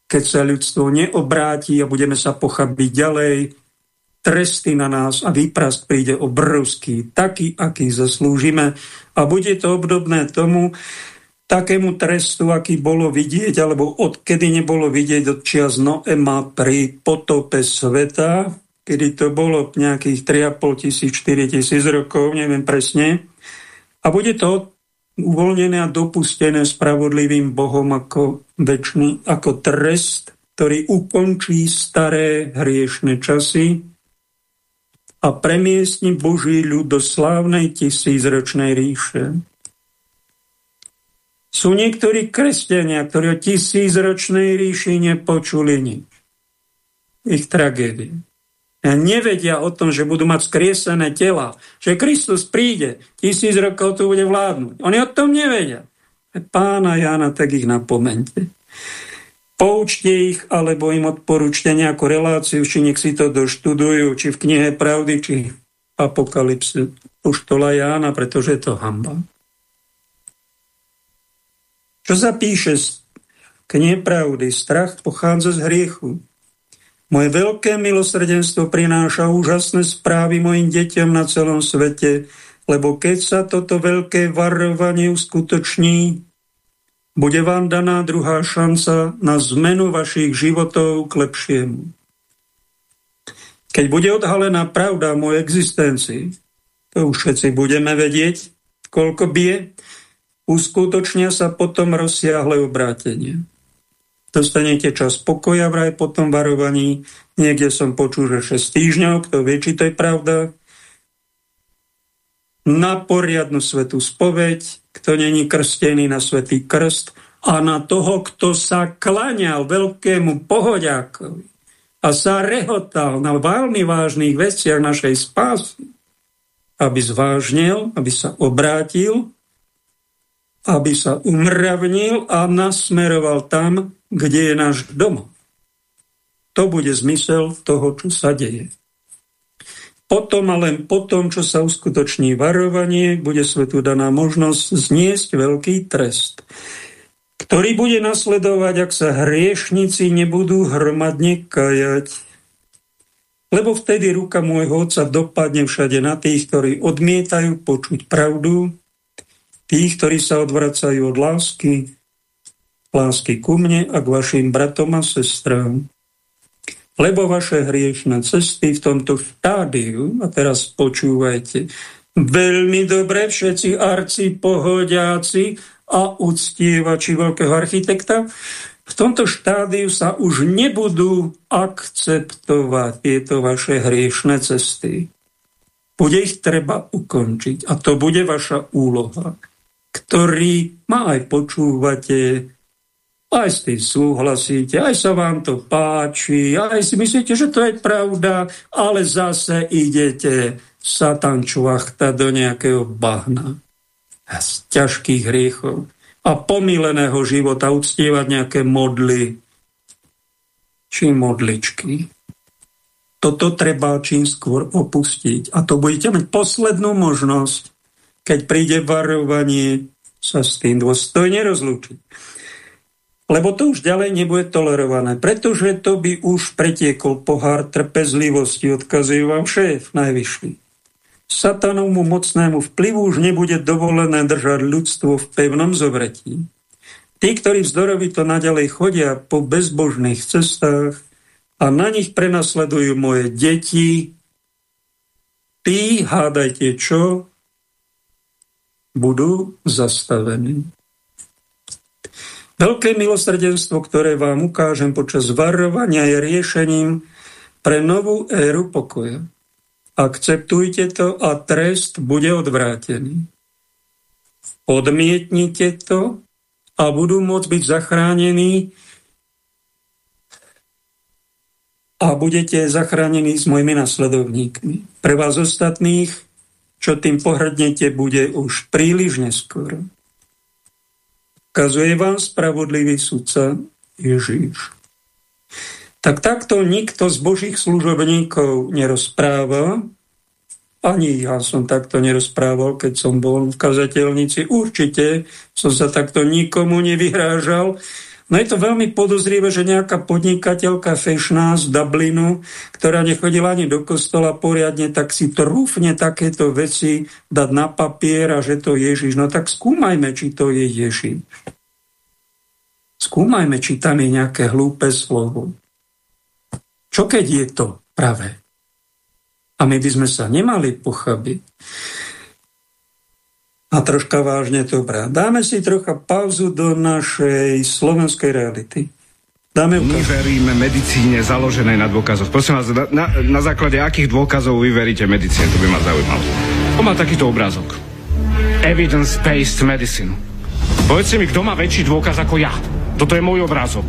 keď sa ľudstvo neobráti a budeme sa pochabiť ďalej, tresty na nás a výprask príde obrovský, taký, aký zaslúžime. A bude to obdobné tomu, takému trestu, aký bolo vidieť, alebo odkedy nebolo vidieť od čias Noema pri potope sveta, kedy to bolo nejakých 3,5 tisíc, 4 tisíc rokov, neviem presne. A bude to uvoľnené a dopustené spravodlivým Bohom ako väčší, ako trest, ktorý ukončí staré hriešne časy a premiestni Boží ľud do slávnej tisícročnej ríše. Sú niektorí kresťania, ktorí o tisícročnej ríši nepočuli nič. Ich tragédie nevedia o tom, že budú mať skriesené tela, že Kristus príde, tisíc rokov tu bude vládnuť. Oni o tom nevedia. Pána Jana, tak ich napomente. Poučte ich, alebo im odporúčte nejakú reláciu, či nech si to doštudujú, či v knihe Pravdy, či v Apokalypse Poštola Jána, pretože je to hamba. Čo sa píše z knihe Pravdy? Strach pochádza z hriechu. Moje veľké milosrdenstvo prináša úžasné správy mojim deťom na celom svete, lebo keď sa toto veľké varovanie uskutoční, bude vám daná druhá šanca na zmenu vašich životov k lepšiemu. Keď bude odhalená pravda o mojej existencii, to už všetci budeme vedieť, koľko bije, uskutočnia sa potom rozsiahle obrátenie. Dostanete čas pokoja vraj po tom varovaní. Niekde som počul, že 6 týždňov, kto vie, či to je pravda. Na poriadnu svetú spoveď, kto není krstený na svetý krst a na toho, kto sa klaňal veľkému pohodiakovi a sa rehotal na veľmi vážnych veciach našej spásy, aby zvážnil, aby sa obrátil, aby sa umravnil a nasmeroval tam, kde je náš domov. To bude zmysel toho, čo sa deje. Potom a len potom, čo sa uskutoční varovanie, bude svetu daná možnosť zniesť veľký trest, ktorý bude nasledovať, ak sa hriešnici nebudú hromadne kajať. Lebo vtedy ruka môjho otca dopadne všade na tých, ktorí odmietajú počuť pravdu, tých, ktorí sa odvracajú od lásky, lásky ku mne a k vašim bratom a sestrám. Lebo vaše hriešne cesty v tomto štádiu, a teraz počúvajte, veľmi dobre všetci arci, pohodiaci a uctievači veľkého architekta, v tomto štádiu sa už nebudú akceptovať tieto vaše hriešne cesty. Bude ich treba ukončiť a to bude vaša úloha. Ktorý ma aj počúvate, aj s tým súhlasíte, aj sa vám to páči, aj si myslíte, že to je pravda, ale zase idete satančvachta do nejakého bahna z ťažkých hriechov a pomíleného života uctievať nejaké modly či modličky. Toto treba čím skôr opustiť. A to budete mať poslednú možnosť, keď príde varovanie, sa s tým dôstojne rozlúčiť. Lebo to už ďalej nebude tolerované, pretože to by už pretiekol pohár trpezlivosti, odkazuje vám šéf najvyšší. Satanovmu mocnému vplyvu už nebude dovolené držať ľudstvo v pevnom zovretí. Tí, ktorí vzdorovito naďalej chodia po bezbožných cestách a na nich prenasledujú moje deti, tí, hádajte čo, budú zastavení. Veľké milosrdenstvo, ktoré vám ukážem počas varovania, je riešením pre novú éru pokoja. Akceptujte to a trest bude odvrátený. Odmietnite to a budú môcť byť zachránení a budete zachránení s mojimi nasledovníkmi. Pre vás ostatných, čo tým pohrdnete, bude už príliš neskoro. Kazuje vám spravodlivý sudca Ježíš. Tak takto nikto z božích služobníkov nerozpráva, ani ja som takto nerozprával, keď som bol v kazateľnici. Určite som sa takto nikomu nevyhrážal. No je to veľmi podozrivé, že nejaká podnikateľka fešná z Dublinu, ktorá nechodila ani do kostola poriadne, tak si trúfne takéto veci dať na papier a že to Ježiš. No tak skúmajme, či to je Ježiš. Skúmajme, či tam je nejaké hlúpe slovo. Čo keď je to pravé? A my by sme sa nemali pochabiť. A troška vážne to brať. Dáme si trocha pauzu do našej slovenskej reality. Dáme My veríme medicíne založenej na dôkazoch. Prosím vás, na, na základe akých dôkazov vy veríte medicíne? To by ma zaujímalo. On má takýto obrázok. Evidence-based medicine. Povedzte mi, kto má väčší dôkaz ako ja? Toto je môj obrázok.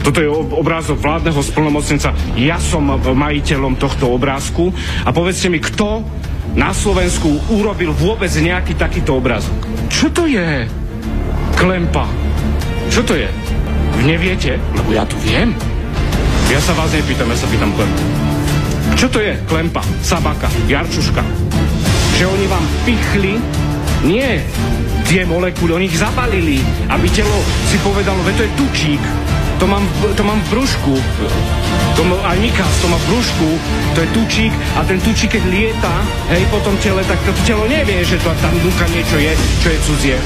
Toto je obrázok vládneho splnomocnenca. Ja som majiteľom tohto obrázku. A povedzte mi, kto na Slovensku urobil vôbec nejaký takýto obrázok. Čo to je? Klempa. Čo to je? Vy neviete? Lebo ja to viem. Ja sa vás nepýtam, ja sa pýtam Klempa. Čo to je? Klempa, Sabaka, Jarčuška. Že oni vám pichli? Nie. Tie molekuly, oni ich zabalili, aby telo si povedalo, že to je tučík, to mám, to mám v brúšku. To má, aj Mikas to má v brúšku, to je tučík a ten tučík, keď lieta, hej, po tom tele, tak to telo nevie, že to tam vnúka niečo je, čo je cudzie.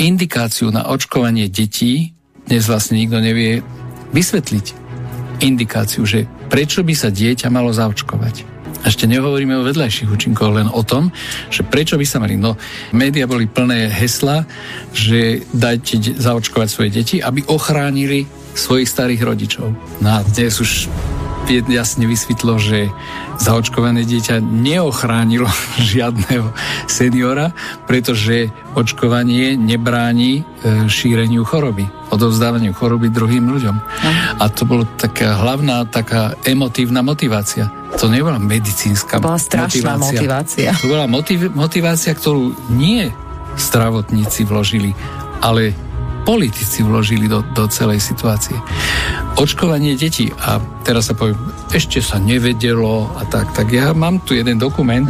Indikáciu na očkovanie detí dnes vlastne nikto nevie vysvetliť. Indikáciu, že prečo by sa dieťa malo zaočkovať. Ešte nehovoríme o vedľajších účinkoch, len o tom, že prečo by sa mali. No, média boli plné hesla, že dajte zaočkovať svoje deti, aby ochránili svojich starých rodičov. No a dnes už jasne vysvetlo, že zaočkované dieťa neochránilo žiadneho seniora, pretože očkovanie nebráni e, šíreniu choroby, odovzdávaniu choroby druhým ľuďom. A to bolo taká hlavná, taká emotívna motivácia. To nebola medicínska to bola strašná motivácia. motivácia. To bola motiv- motivácia, ktorú nie zdravotníci vložili, ale politici vložili do, do celej situácie. Očkovanie detí, a teraz sa poviem, ešte sa nevedelo a tak, tak ja mám tu jeden dokument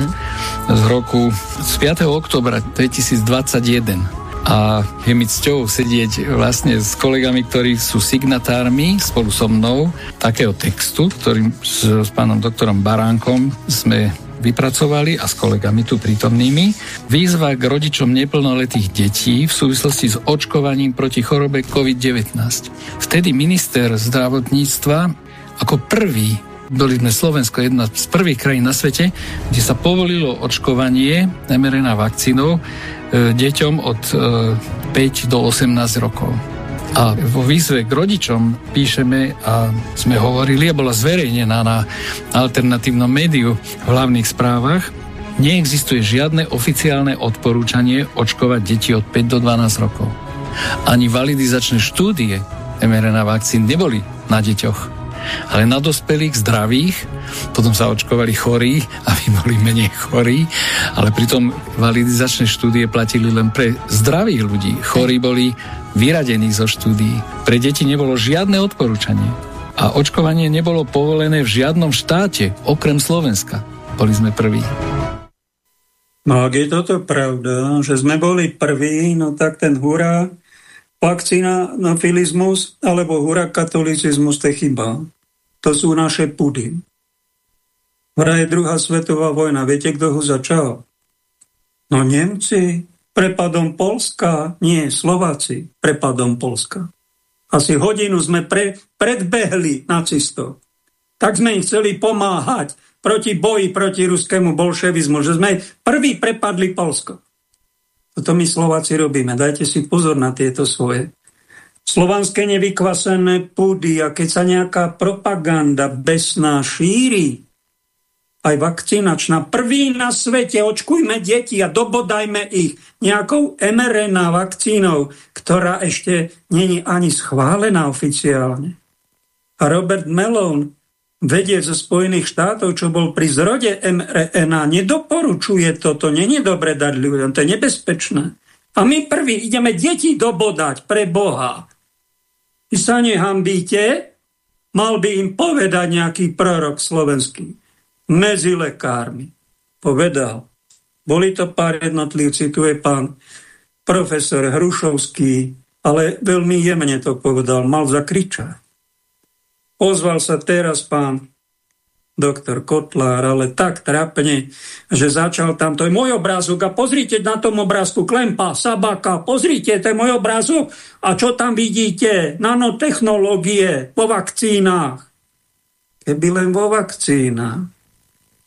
z roku, z 5. oktobra 2021 a je mi cťou sedieť vlastne s kolegami, ktorí sú signatármi spolu so mnou takého textu, ktorým s, s pánom doktorom Baránkom sme vypracovali a s kolegami tu prítomnými výzva k rodičom neplnoletých detí v súvislosti s očkovaním proti chorobe COVID-19. Vtedy minister zdravotníctva ako prvý boli sme Slovensko jedna z prvých krajín na svete, kde sa povolilo očkovanie mRNA vakcínou e, deťom od e, 5 do 18 rokov. A vo výzve k rodičom píšeme a sme hovorili a bola zverejnená na alternatívnom médiu v hlavných správach, neexistuje žiadne oficiálne odporúčanie očkovať deti od 5 do 12 rokov. Ani validizačné štúdie mRNA vakcín neboli na deťoch ale na dospelých zdravých, potom sa očkovali chorí, aby boli menej chorí, ale pritom validizačné štúdie platili len pre zdravých ľudí. Chorí boli vyradení zo štúdií. Pre deti nebolo žiadne odporúčanie. A očkovanie nebolo povolené v žiadnom štáte, okrem Slovenska. Boli sme prví. No ak je toto pravda, že sme boli prví, no tak ten hurá vakcína na filizmus alebo hurá katolicizmus, to je chyba. To sú naše pudy. Hra je druhá svetová vojna. Viete, kto ho začal? No Nemci, prepadom Polska, nie, Slováci, prepadom Polska. Asi hodinu sme pre, predbehli nacistov. Tak sme im chceli pomáhať proti boji proti ruskému bolševizmu, že sme prvý prepadli Polsko. Toto my Slováci robíme. Dajte si pozor na tieto svoje slovanské nevykvasené púdy a keď sa nejaká propaganda besná šíri, aj vakcinačná, prvý na svete, očkujme deti a dobodajme ich nejakou mRNA vakcínou, ktorá ešte není ani schválená oficiálne. A Robert Malone, vedie zo Spojených štátov, čo bol pri zrode mRNA, nedoporučuje toto, není dobre dať ľuďom, to je nebezpečné. A my prvý ideme deti dobodať pre Boha. Vy sa nehambíte, mal by im povedať nejaký prorok slovenský medzi lekármi. Povedal. Boli to pár jednotlivci, tu je pán profesor Hrušovský, ale veľmi jemne to povedal, mal zakričať. Ozval sa teraz pán doktor Kotlár, ale tak trapne, že začal tam, to je môj obrázok a pozrite na tom obrázku Klempa, Sabaka, pozrite, to je môj obrázok a čo tam vidíte? Nanotechnológie vo vakcínach. Keby len vo vakcínach.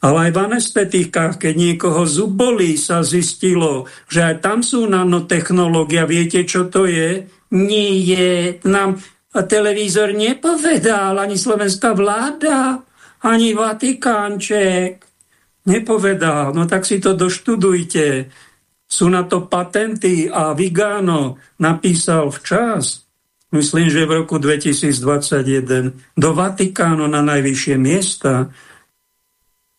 Ale aj v anestetikách, keď niekoho zubolí, sa zistilo, že aj tam sú nanotechnológia. Viete, čo to je? Nie, nám televízor nepovedal, ani slovenská vláda ani Vatikánček nepovedal. No tak si to doštudujte. Sú na to patenty a Vigano napísal včas, myslím, že v roku 2021, do Vatikánu na najvyššie miesta,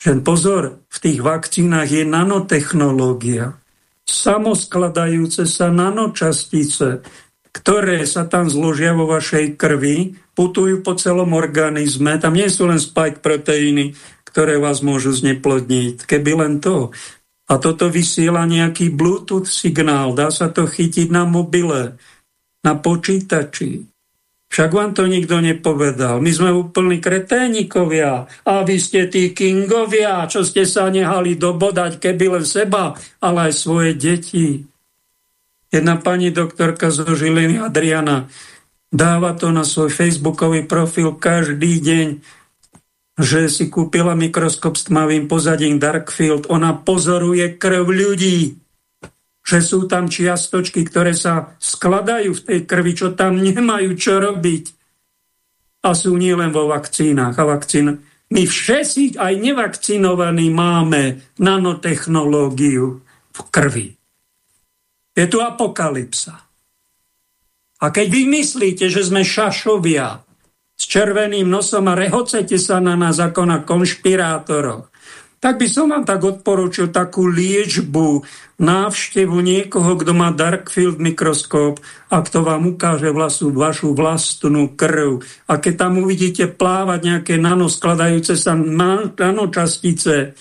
že pozor, v tých vakcínach je nanotechnológia, samoskladajúce sa nanočastice, ktoré sa tam zložia vo vašej krvi, putujú po celom organizme. Tam nie sú len spike proteíny, ktoré vás môžu zneplodniť. Keby len to. A toto vysiela nejaký Bluetooth signál. Dá sa to chytiť na mobile, na počítači. Však vám to nikto nepovedal. My sme úplní kreténikovia. A vy ste tí kingovia, čo ste sa nehali dobodať, keby len seba, ale aj svoje deti. Jedna pani doktorka zo Žiliny, Adriana, dáva to na svoj facebookový profil každý deň, že si kúpila mikroskop s tmavým pozadím Darkfield. Ona pozoruje krv ľudí, že sú tam čiastočky, ktoré sa skladajú v tej krvi, čo tam nemajú čo robiť. A sú nielen vo vakcínach a vakcín. My všetci, aj nevakcinovaní, máme nanotechnológiu v krvi. Je tu apokalypsa. A keď vy myslíte, že sme šašovia s červeným nosom a rehocete sa na nás ako na konšpirátoroch, tak by som vám tak odporučil takú liečbu, návštevu niekoho, kto má Darkfield mikroskop a kto vám ukáže vlasu, vašu vlastnú krv. A keď tam uvidíte plávať nejaké nanoskladajúce sa nanočastice,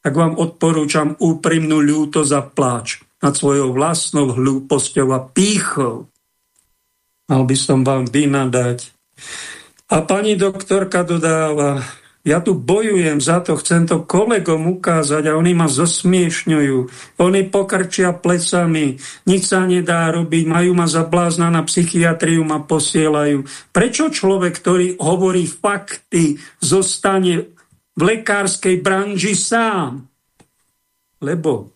tak vám odporúčam úprimnú ľútosť a pláč nad svojou vlastnou hlúposťou a pýchou. Mal by som vám vynadať. A pani doktorka dodáva, ja tu bojujem za to, chcem to kolegom ukázať a oni ma zosmiešňujú. Oni pokrčia plecami, nič sa nedá robiť, majú ma za blázna na psychiatriu, ma posielajú. Prečo človek, ktorý hovorí fakty, zostane v lekárskej branži sám? Lebo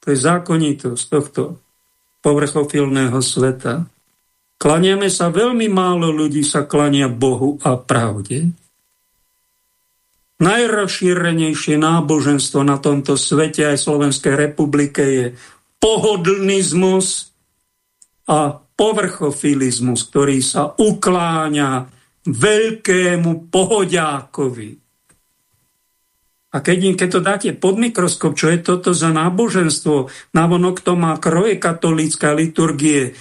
to je zákonitosť tohto povrchofilného sveta. Klaniame sa, veľmi málo ľudí sa klania Bohu a pravde. Najrozšírenejšie náboženstvo na tomto svete aj Slovenskej republike je pohodlnizmus a povrchofilizmus, ktorý sa ukláňa veľkému pohodiákovi. A keď, keď to dáte pod mikroskop, čo je toto za náboženstvo, navonok to má kroje katolícka liturgie,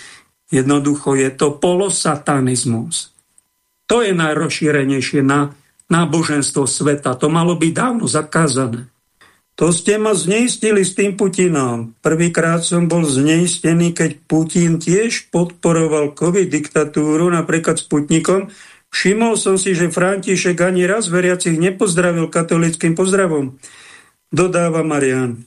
jednoducho je to polosatanizmus. To je najrozšírenejšie na náboženstvo sveta. To malo byť dávno zakázané. To ste ma zneistili s tým Putinom. Prvýkrát som bol zneistený, keď Putin tiež podporoval COVID diktatúru, napríklad Putnikom. Všimol som si, že František ani raz veriacich nepozdravil katolickým pozdravom. Dodáva Marian.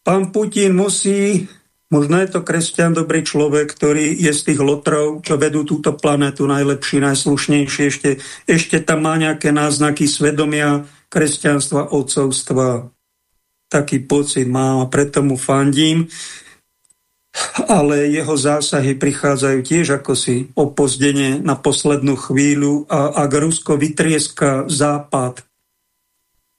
Pán Putin musí, možno je to kresťan, dobrý človek, ktorý je z tých lotrov, čo vedú túto planetu najlepší, najslušnejší, ešte, ešte tam má nejaké náznaky svedomia kresťanstva, odcovstva taký pocit mám a preto mu fandím. Ale jeho zásahy prichádzajú tiež ako si opozdenie na poslednú chvíľu a ak Rusko vytrieska západ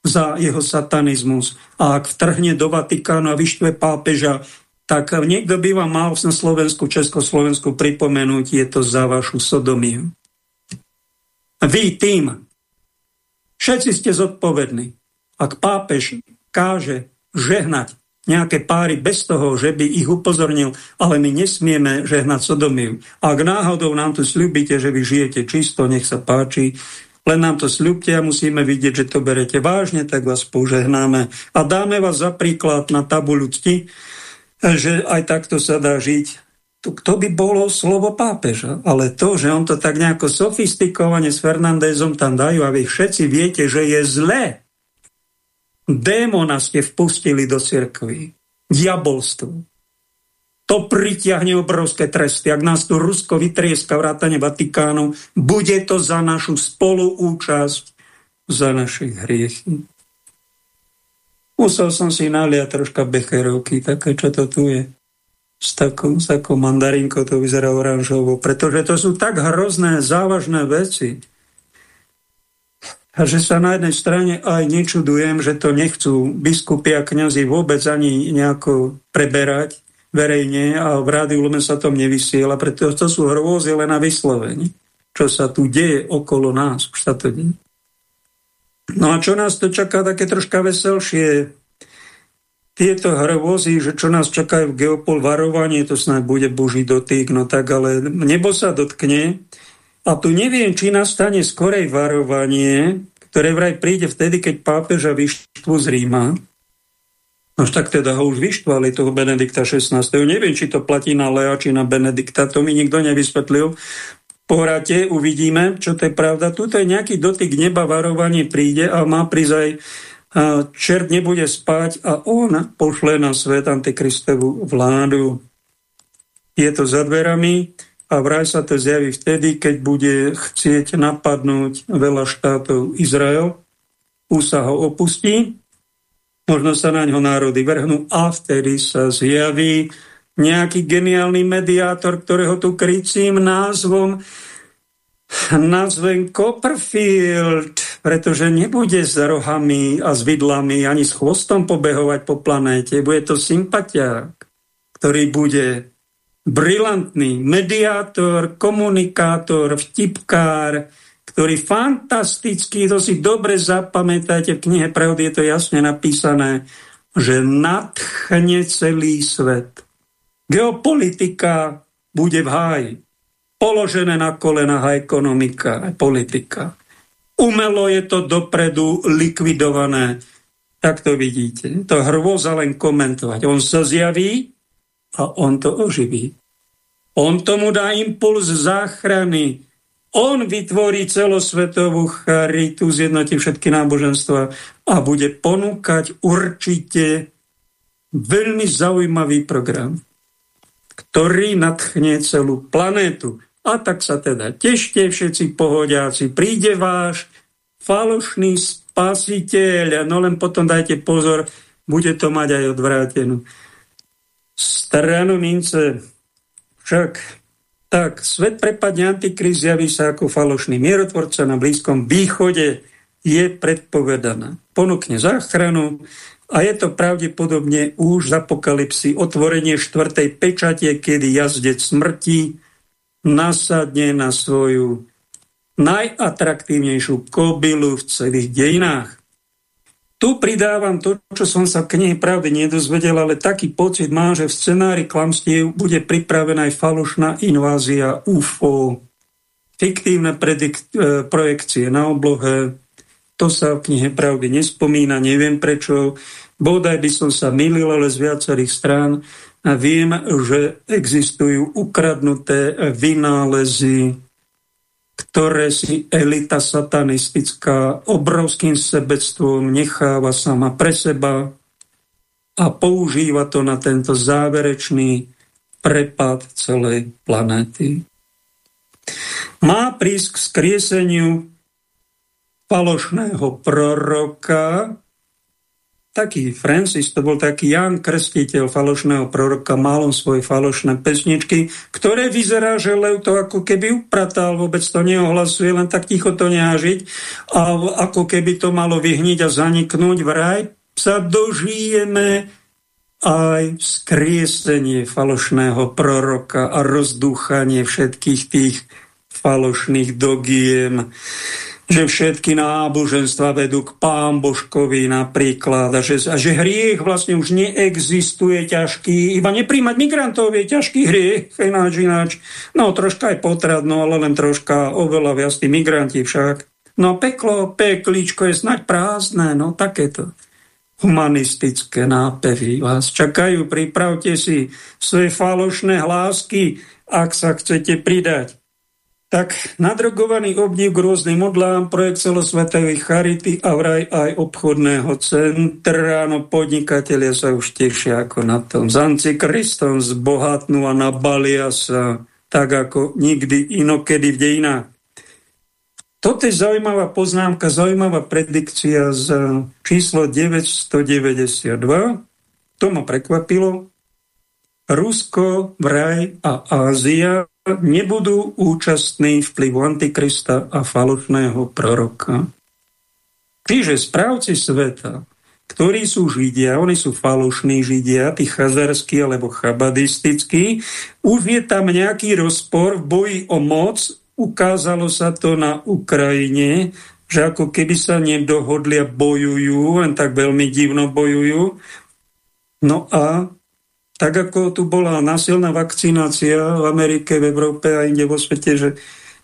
za jeho satanizmus a ak vtrhne do Vatikánu a vyštve pápeža, tak niekto by vám mal na Slovensku, Československu pripomenúť, je to za vašu sodomiu. Vy tým, všetci ste zodpovední. Ak pápež káže žehnať nejaké páry bez toho, že by ich upozornil, ale my nesmieme žehnať sodomiu. Ak náhodou nám tu slúbite, že vy žijete čisto, nech sa páči, len nám to slúbte a musíme vidieť, že to berete vážne, tak vás požehnáme. A dáme vás za príklad na tabuľu cti, že aj takto sa dá žiť. To, to by bolo slovo pápeža, ale to, že on to tak nejako sofistikovane s Fernandezom tam dajú a vy všetci viete, že je zlé, Démona ste vpustili do cirkvi. Diabolstvo. To pritiahne obrovské tresty. Ak nás tu Rusko vytrieska vrátane Vatikánu, bude to za našu spoluúčasť, za naše hriechy. Musel som si naliať troška becherovky, také, čo to tu je. S takou, s takou mandarinkou to vyzerá oranžovo, pretože to sú tak hrozné, závažné veci, a že sa na jednej strane aj nečudujem, že to nechcú biskupy a kniazy vôbec ani nejako preberať verejne a v rádiu Lumen sa tom nevysiela, pretože to sú hrôzy len na vyslovení, čo sa tu deje okolo nás, už sa to deje. No a čo nás to čaká také troška veselšie, tieto hrôzy, že čo nás čakajú v geopol varovanie, to snad bude Boží dotyk, no tak ale nebo sa dotkne, a tu neviem, či nastane skorej varovanie, ktoré vraj príde vtedy, keď pápeža vyštvu z Ríma. No tak teda ho už vyštvali, toho Benedikta 16. Neviem, či to platí na Lea, či na Benedikta, to mi nikto nevysvetlil. Pohrate uvidíme, čo to je pravda. Tuto je nejaký dotyk neba, varovanie príde a má prísť aj čert nebude spať a on pošle na svet antikristovú vládu. Je to za dverami a vraj sa to zjaví vtedy, keď bude chcieť napadnúť veľa štátov Izrael, už sa ho opustí, možno sa na ňo národy vrhnú a vtedy sa zjaví nejaký geniálny mediátor, ktorého tu krycím názvom nazvem Copperfield, pretože nebude s rohami a s vidlami ani s chvostom pobehovať po planéte. Bude to sympatiák, ktorý bude brilantný mediátor, komunikátor, vtipkár, ktorý fantasticky, to si dobre zapamätajte, v knihe Pravdy je to jasne napísané, že nadchne celý svet. Geopolitika bude v háji. Položené na kolenách aj ekonomika, aj politika. Umelo je to dopredu likvidované. Tak to vidíte. To hrôza len komentovať. On sa zjaví, a on to oživí. On tomu dá impuls záchrany. On vytvorí celosvetovú charitu, zjednotí všetky náboženstva a bude ponúkať určite veľmi zaujímavý program, ktorý nadchne celú planétu. A tak sa teda tešte všetci pohodiaci. Príde váš falošný spasiteľ, no len potom dajte pozor, bude to mať aj odvrátenú stranu mince. Však tak, svet prepadne antikriz, javí sa ako falošný mierotvorca na Blízkom východe je predpovedaná. Ponúkne záchranu a je to pravdepodobne už z apokalipsy otvorenie štvrtej pečate, kedy jazdec smrti nasadne na svoju najatraktívnejšiu kobylu v celých dejinách. Tu pridávam to, čo som sa v knihe pravdy nedozvedel, ale taký pocit mám, že v scenári klamstiev bude pripravená aj falošná invázia UFO, fiktívne predik- e, projekcie na oblohe. To sa v knihe pravdy nespomína, neviem prečo. Bodaj by som sa milil, ale z viacerých strán. A viem, že existujú ukradnuté vynálezy ktoré si elita satanistická obrovským sebectvom necháva sama pre seba a používa to na tento záverečný prepad celej planéty. Má prísť k skrieseniu falošného proroka, taký Francis, to bol taký Jan Krstiteľ falošného proroka, mal on svoje falošné pesničky, ktoré vyzerá, že Lev to ako keby upratal, vôbec to neohlasuje, len tak ticho to nehažiť a ako keby to malo vyhniť a zaniknúť, vraj sa dožijeme aj vzkriesenie falošného proroka a rozdúchanie všetkých tých falošných dogiem že všetky náboženstva vedú k pán Božkovi napríklad a že, a že hriech vlastne už neexistuje ťažký, iba nepríjmať migrantov je ťažký hriech, ináč ináč. No troška aj potrat, no ale len troška oveľa viac tí migranti však. No peklo, pekličko je snať prázdne, no takéto humanistické nápevy vás čakajú, pripravte si svoje falošné hlásky, ak sa chcete pridať tak nadrogovaný obdiv k rôznym modlám, projekt celosvetovej charity a vraj aj obchodného centra, no podnikatelia sa už tešia ako na tom. Z Antikristom zbohatnú a nabalia sa tak ako nikdy inokedy v dejinách. Toto je zaujímavá poznámka, zaujímavá predikcia z číslo 992. To ma prekvapilo. Rusko, vraj a Ázia nebudú účastní vplyvu Antikrista a falošného proroka. Čiže správci sveta, ktorí sú Židia, oni sú falošní Židia, tí chazarskí alebo chabadistickí, už je tam nejaký rozpor v boji o moc, ukázalo sa to na Ukrajine, že ako keby sa nedohodli a bojujú, len tak veľmi divno bojujú. No a tak ako tu bola násilná vakcinácia v Amerike, v Európe a inde vo svete, že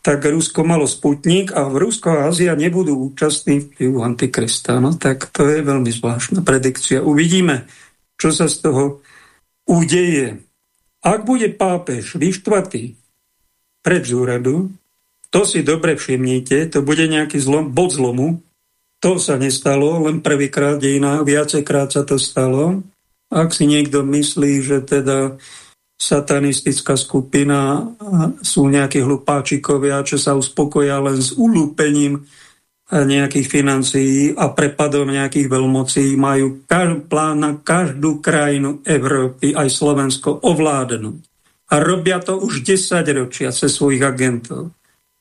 tak Rusko malo Sputnik a v Rusko a Ázia nebudú účastní vplyvu Antikrista. No tak to je veľmi zvláštna predikcia. Uvidíme, čo sa z toho udeje. Ak bude pápež vyštvatý pred úradu, to si dobre všimnite, to bude nejaký zlom, bod zlomu. To sa nestalo, len prvýkrát dejina, viacejkrát sa to stalo. Ak si niekto myslí, že teda satanistická skupina sú nejakí hlupáčikovia, čo sa uspokoja len s ulúpením nejakých financií a prepadom nejakých veľmocí, majú plán na každú krajinu Európy, aj Slovensko, ovládnuť. A robia to už 10 ročia cez svojich agentov,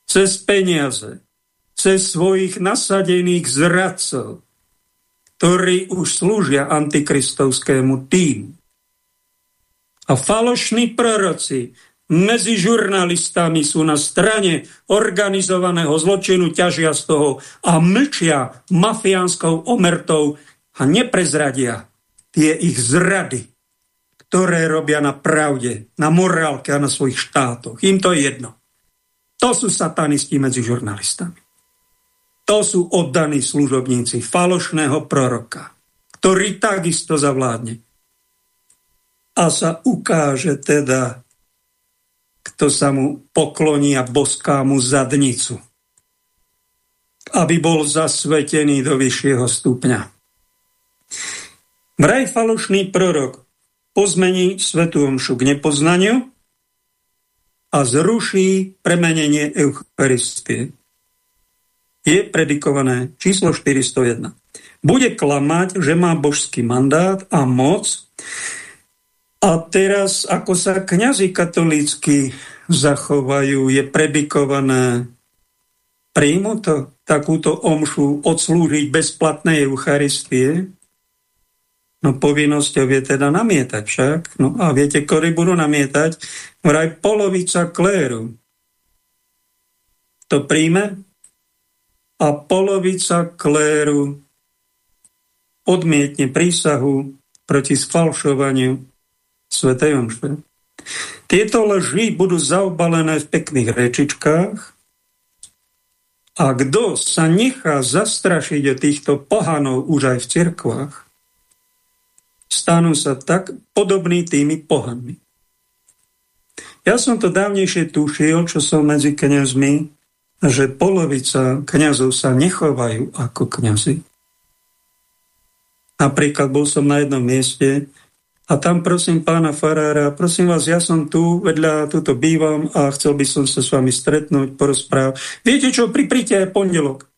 cez peniaze, cez svojich nasadených zradcov, ktorí už slúžia antikristovskému týmu. A falošní proroci medzi žurnalistami sú na strane organizovaného zločinu, ťažia z toho a mlčia mafiánskou omertou a neprezradia tie ich zrady, ktoré robia na pravde, na morálke a na svojich štátoch. Im to je jedno. To sú satanisti medzi žurnalistami. To sú oddaní služobníci falošného proroka, ktorý takisto zavládne. A sa ukáže teda, kto sa mu pokloní a boská mu zadnicu, aby bol zasvetený do vyššieho stupňa. Vraj falošný prorok pozmení svetú omšu k nepoznaniu a zruší premenenie Eucharistie je predikované číslo 401. Bude klamať, že má božský mandát a moc a teraz, ako sa kňazi katolícky zachovajú, je predikované príjmu to. takúto omšu odslúžiť bezplatnej Eucharistie, no povinnosťou je teda namietať však. No a viete, ktorí budú namietať? Vraj polovica kléru to príjme a polovica kléru odmietne prísahu proti sfalšovaniu Svetej Omše. Tieto lži budú zaobalené v pekných rečičkách a kto sa nechá zastrašiť od týchto pohanov už aj v cirkvách, stanú sa tak podobní tými pohanmi. Ja som to dávnejšie tušil, čo som medzi kniazmi, že polovica kňazov sa nechovajú ako kňazi. Napríklad bol som na jednom mieste, a tam prosím pána Farára, prosím vás, ja som tu, vedľa túto bývam a chcel by som sa s vami stretnúť, porozprávať. Viete čo, priprite pondelok.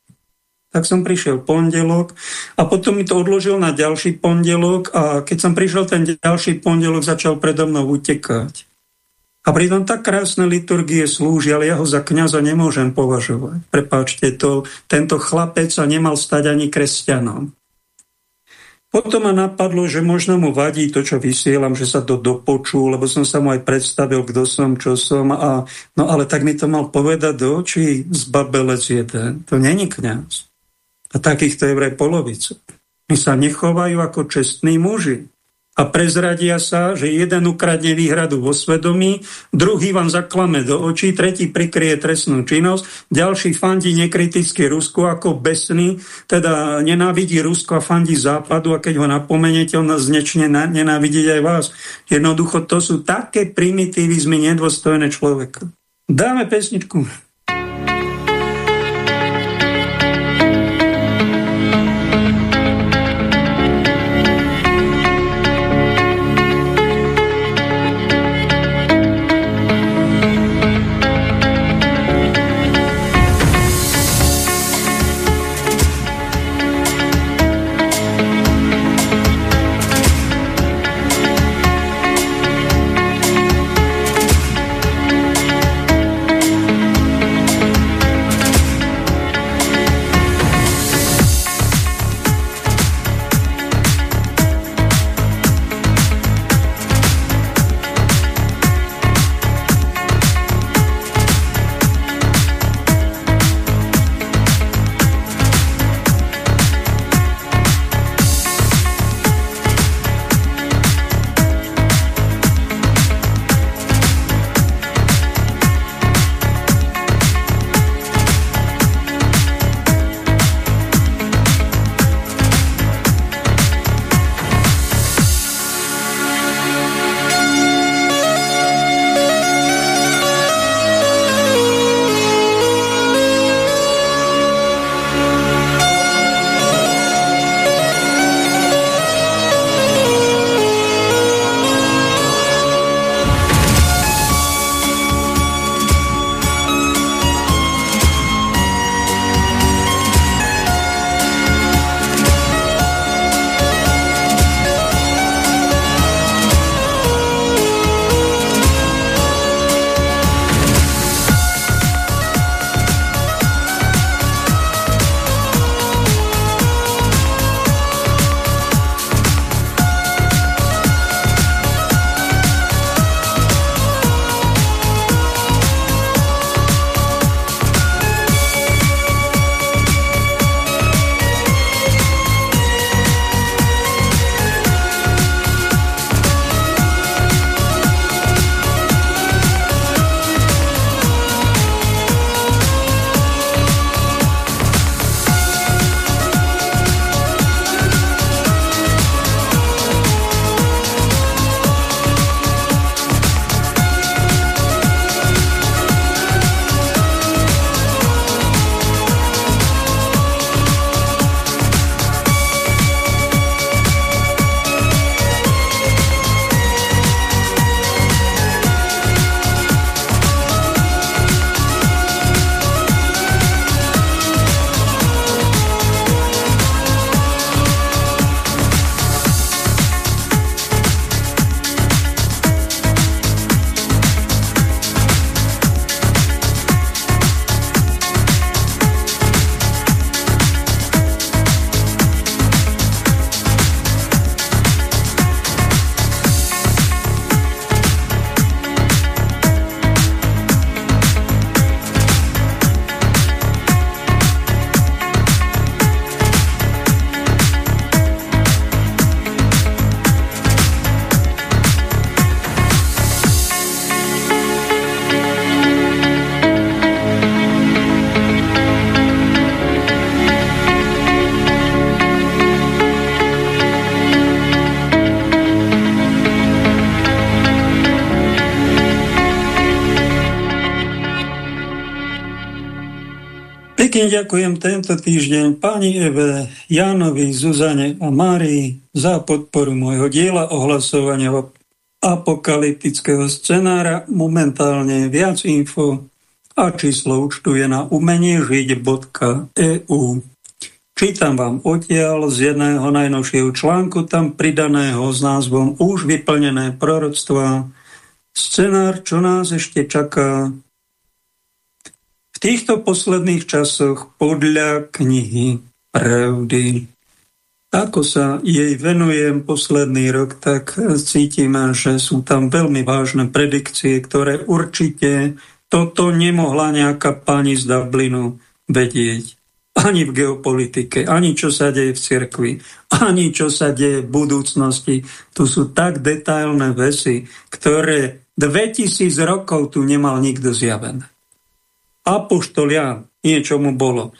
Tak som prišiel pondelok a potom mi to odložil na ďalší pondelok a keď som prišiel ten ďalší pondelok, začal predo mnou utekať. A pritom tak krásne liturgie slúži, ale ja ho za kniaza nemôžem považovať. Prepáčte, to, tento chlapec sa nemal stať ani kresťanom. Potom ma napadlo, že možno mu vadí to, čo vysielam, že sa to dopočul, lebo som sa mu aj predstavil, kto som, čo som. A, no ale tak mi to mal povedať do očí, zbabelec jeden. To není kniaz. A takýchto je vraj polovica. My sa nechovajú ako čestní muži a prezradia sa, že jeden ukradne výhradu vo svedomí, druhý vám zaklame do očí, tretí prikrie trestnú činnosť, ďalší fandí nekriticky Rusku ako besný, teda nenávidí Rusko a fandí Západu a keď ho napomenete, on nás znečne nenávidieť aj vás. Jednoducho to sú také primitivizmy nedôstojné človeka. Dáme pesničku. Ďakujem tento týždeň pani Eve, Jánovi, Zuzane a Márii za podporu môjho diela ohlasovania apokalyptického scenára. Momentálne viac info a číslo účtu je na umeniežiť.eu. Čítam vám odtiaľ z jedného najnovšieho článku tam pridaného s názvom Už vyplnené proroctvá. Scenár, čo nás ešte čaká v týchto posledných časoch podľa knihy Pravdy, ako sa jej venujem posledný rok, tak cítim, že sú tam veľmi vážne predikcie, ktoré určite toto nemohla nejaká pani z Dublinu vedieť. Ani v geopolitike, ani čo sa deje v cirkvi, ani čo sa deje v budúcnosti. Tu sú tak detailné veci, ktoré 2000 rokov tu nemal nikto zjavené. Apoštol Jan, niečo mu bolo.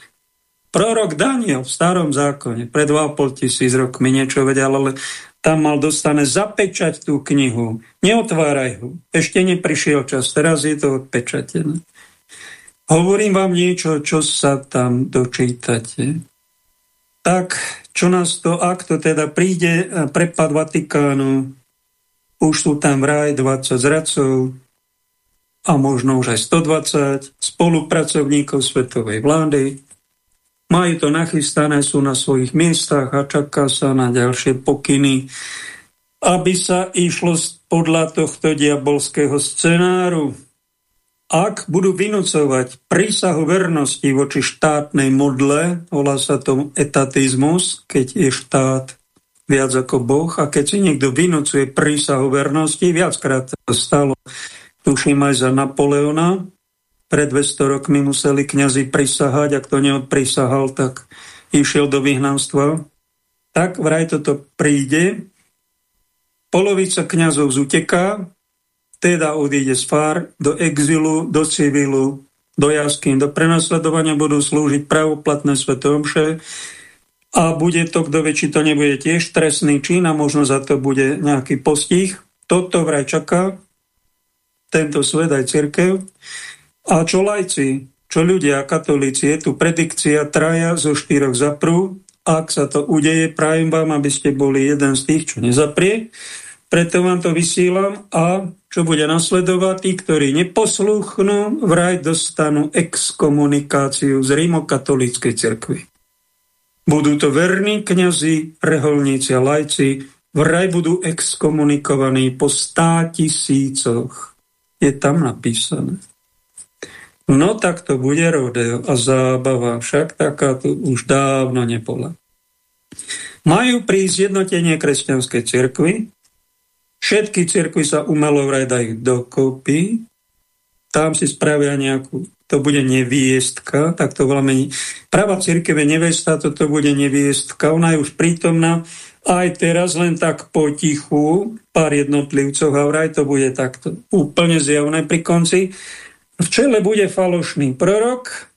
Prorok Daniel v starom zákone, pred 2,5 tisíc rokmi niečo vedel, ale tam mal dostane zapečať tú knihu. Neotváraj ho. Ešte neprišiel čas, teraz je to odpečatené. Hovorím vám niečo, čo sa tam dočítate. Tak, čo nás to, ak to teda príde, prepad Vatikánu, už sú tam vraj 20 zradcov, a možno už aj 120 spolupracovníkov svetovej vlády. Majú to nachystané, sú na svojich miestach a čaká sa na ďalšie pokyny, aby sa išlo podľa tohto diabolského scenáru. Ak budú vynúcovať prísahu vernosti voči štátnej modle, volá sa to etatizmus, keď je štát viac ako Boh, a keď si niekto vynúcuje prísahu vernosti, viackrát to stalo tuším aj za Napoleona. Pred 200 rokmi museli kňazi prisahať, ak to neodprisahal, tak išiel do vyhnanstva. Tak vraj toto príde. Polovica kňazov zuteká, teda odíde z fár do exilu, do civilu, do jaskyn, do prenasledovania budú slúžiť pravoplatné svetomše a bude to, kto vie, to nebude tiež trestný čin a možno za to bude nejaký postih. Toto vraj čaká tento svet aj cirkev. A čo lajci, čo ľudia, katolíci, je tu predikcia traja zo štyroch zaprú. Ak sa to udeje, prajem vám, aby ste boli jeden z tých, čo nezaprie. Preto vám to vysílam a čo bude nasledovať, tí, ktorí neposluchnú, vraj dostanú exkomunikáciu z rímokatolíckej cirkvi. Budú to verní kňazi, reholníci a lajci, vraj budú exkomunikovaní po stá tisícoch je tam napísané. No tak to bude rodeo a zábava, však taká tu už dávno nebola. Majú prísť jednotenie kresťanskej cirkvy, všetky cirkvy sa umelo vraj dajú dokopy, tam si spravia nejakú, to bude neviestka, tak to veľmi... Práva církev je nevesta, toto bude neviestka, ona je už prítomná, aj teraz len tak potichu, pár jednotlivcov a to bude takto úplne zjavné pri konci. V čele bude falošný prorok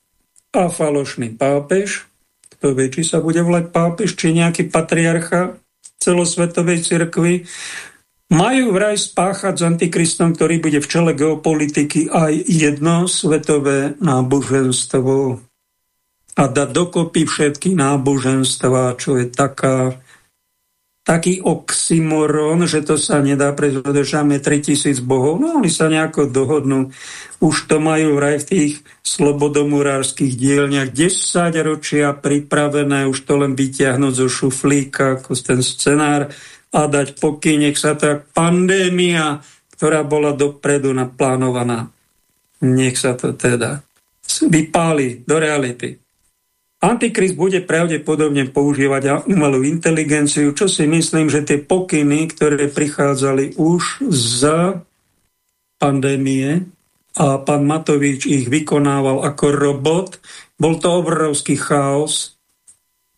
a falošný pápež. Kto vie, či sa bude volať pápež, či nejaký patriarcha celosvetovej cirkvi. Majú vraj spáchať s antikristom, ktorý bude v čele geopolitiky aj jedno svetové náboženstvo a dať dokopy všetky náboženstva, čo je taká taký oxymoron, že to sa nedá, pretože máme 3000 bohov. No oni sa nejako dohodnú. Už to majú vraj v tých slobodomurárských dielniach 10 ročia pripravené, už to len vyťahnuť zo šuflíka, ako ten scenár a dať pokyn, nech sa tak pandémia, ktorá bola dopredu naplánovaná, nech sa to teda vypáli do reality. Antikrist bude pravdepodobne používať umelú inteligenciu, čo si myslím, že tie pokyny, ktoré prichádzali už za pandémie a pán Matovič ich vykonával ako robot, bol to obrovský chaos.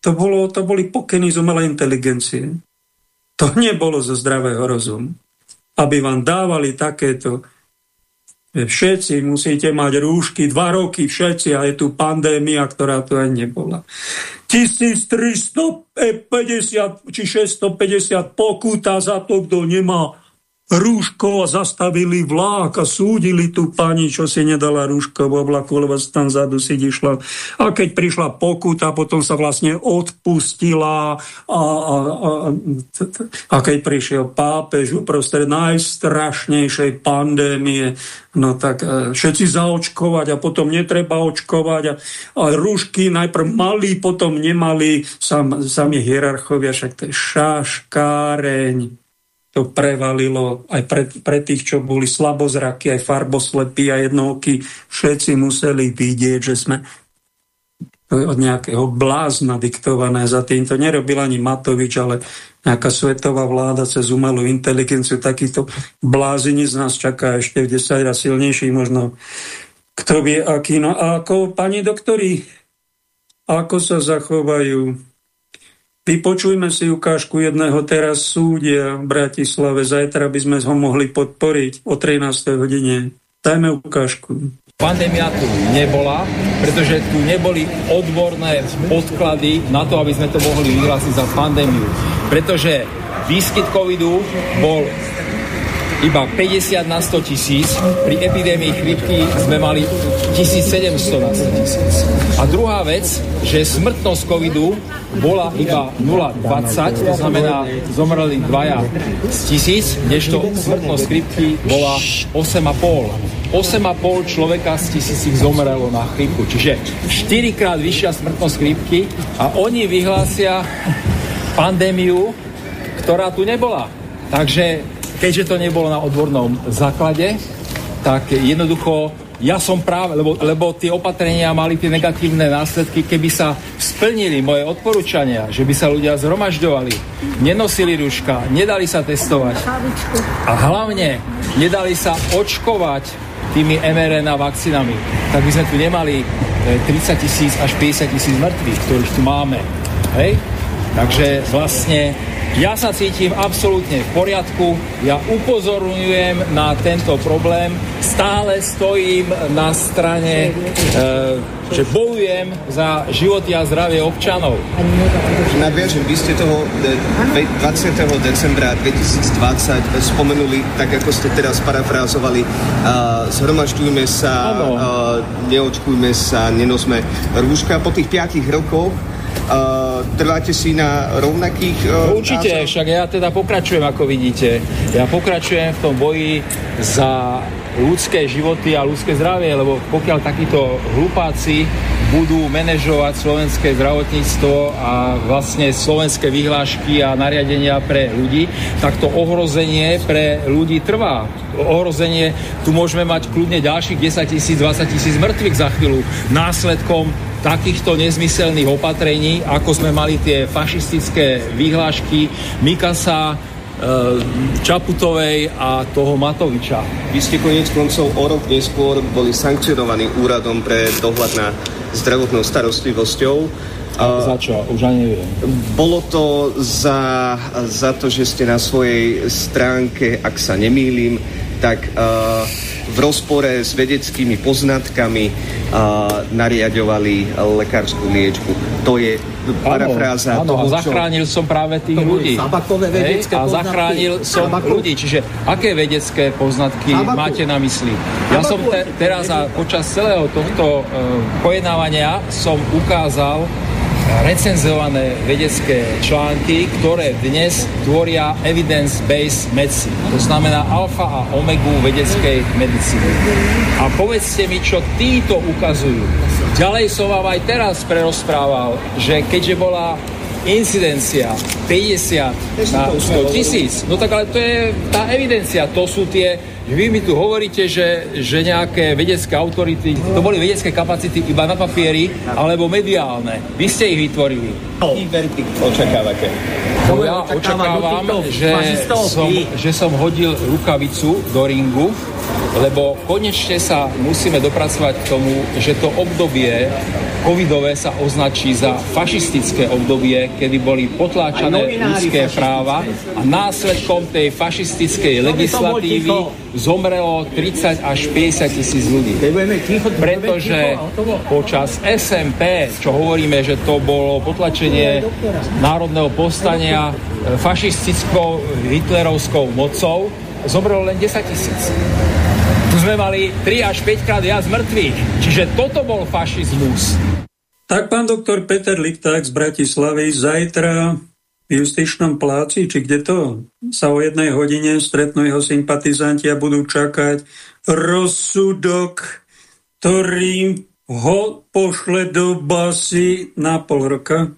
To, bolo, to boli pokyny z umelej inteligencie. To nebolo zo zdravého rozumu. Aby vám dávali takéto Všetci musíte mať rúšky, dva roky všetci a je tu pandémia, ktorá tu aj nebola. 1350 či 650 pokuta za to, kto nemá rúško a zastavili vlák a súdili tú pani, čo si nedala rúško v oblaku, lebo tam zadu si išla. A keď prišla pokuta, potom sa vlastne odpustila a, a, a, a keď prišiel pápež uprostred najstrašnejšej pandémie, no tak e, všetci zaočkovať a potom netreba očkovať a, a rúšky najprv mali, potom nemali, sam, sami hierarchovia, však to je šaškáreň to prevalilo aj pre, pre tých, čo boli slabozraky, aj farboslepí a jednoky. Všetci museli vidieť, že sme od nejakého blázna diktované za tým. To nerobil ani Matovič, ale nejaká svetová vláda cez umelú inteligenciu. Takýto blázini z nás čaká ešte v 10 raz silnejší, možno kto vie aký. No a ako, pani doktori, ako sa zachovajú Vypočujme si ukážku jedného teraz súdia v Bratislave. Zajtra by sme ho mohli podporiť o 13. hodine. Dajme ukážku. Pandémia tu nebola, pretože tu neboli odborné podklady na to, aby sme to mohli vyhlásiť za pandémiu. Pretože výskyt covidu bol iba 50 na 100 tisíc, pri epidémii chrypky sme mali 1700 na 100 tisíc. A druhá vec, že smrtnosť covidu bola iba 0,20, to znamená zomreli dvaja z tisíc, kdežto smrtnosť chrypky bola 8,5. 8,5 človeka z tisíc zomrelo na chrypku. Čiže 4 krát vyššia smrtnosť chrypky a oni vyhlásia pandémiu, ktorá tu nebola. Takže keďže to nebolo na odbornom základe, tak jednoducho ja som práve, lebo, lebo tie opatrenia mali tie negatívne následky, keby sa splnili moje odporúčania, že by sa ľudia zhromažďovali, nenosili ruška, nedali sa testovať a hlavne nedali sa očkovať tými mRNA vakcínami, tak by sme tu nemali 30 e, tisíc až 50 tisíc mŕtvych, ktorých tu máme. Hej? Takže vlastne ja sa cítim absolútne v poriadku, ja upozorňujem na tento problém, stále stojím na strane, e, že bojujem za životy a zdravie občanov. Nadviažem, vy ste toho 20. E, decembra 2020 spomenuli, tak ako ste teraz parafrázovali, uh, zhromažďujme sa, uh, neočkujme sa, nenosme rúška. Po tých 5 rokoch Uh, trváte si na rovnakých... Uh, Určite, názor? však ja teda pokračujem, ako vidíte. Ja pokračujem v tom boji za ľudské životy a ľudské zdravie, lebo pokiaľ takíto hlupáci budú manažovať slovenské zdravotníctvo a vlastne slovenské vyhlášky a nariadenia pre ľudí, tak to ohrozenie pre ľudí trvá. Ohrozenie, tu môžeme mať kľudne ďalších 10 tisíc, 20 tisíc mŕtvych za chvíľu následkom takýchto nezmyselných opatrení, ako sme mali tie fašistické výhlášky Mikasa, e, Čaputovej a toho Matoviča. Vy ste konec koncov o rok neskôr boli sankcionovaní úradom pre dohľad na zdravotnou starostlivosťou. A za čo? Už ani neviem. Bolo to za, za to, že ste na svojej stránke, ak sa nemýlim, tak uh, v rozpore s vedeckými poznatkami a nariadovali lekárskú liečbu. To je parafráza áno, toho, a zachránil čo... som práve tých ľudí. vedecké Hej, A zachránil som Sabaku. ľudí. Čiže aké vedecké poznatky Sabaku. máte na mysli? Ja som te, teraz a počas celého tohto uh, pojednávania som ukázal recenzované vedecké články, ktoré dnes tvoria evidence-based medicine. To znamená alfa a omegu vedeckej medicíny. A povedzte mi, čo títo ukazujú. Ďalej som vám aj teraz prerozprával, že keďže bola incidencia 50 na 100 tisíc, no tak ale to je tá evidencia, to sú tie vy mi tu hovoríte, že, že nejaké vedecké autority, to boli vedecké kapacity iba na papieri, alebo mediálne. Vy ste ich vytvorili. Aký verdikt očakávate? No ja očakávam, že som, že som hodil rukavicu do ringu, lebo konečne sa musíme dopracovať k tomu, že to obdobie covidové sa označí za fašistické obdobie, kedy boli potláčané ľudské práva a následkom tej fašistickej legislatívy zomrelo 30 až 50 tisíc ľudí. Pretože počas SMP, čo hovoríme, že to bolo potlačenie národného povstania fašistickou hitlerovskou mocou, zomrelo len 10 tisíc. Tu sme mali 3 až 5 krát viac mŕtvych. Čiže toto bol fašizmus. Tak pán doktor Peter Lipták z Bratislavy zajtra v Justičnom pláci, či kde to sa o jednej hodine stretnú jeho sympatizanti a budú čakať rozsudok, ktorý ho pošle do basy na pol roka.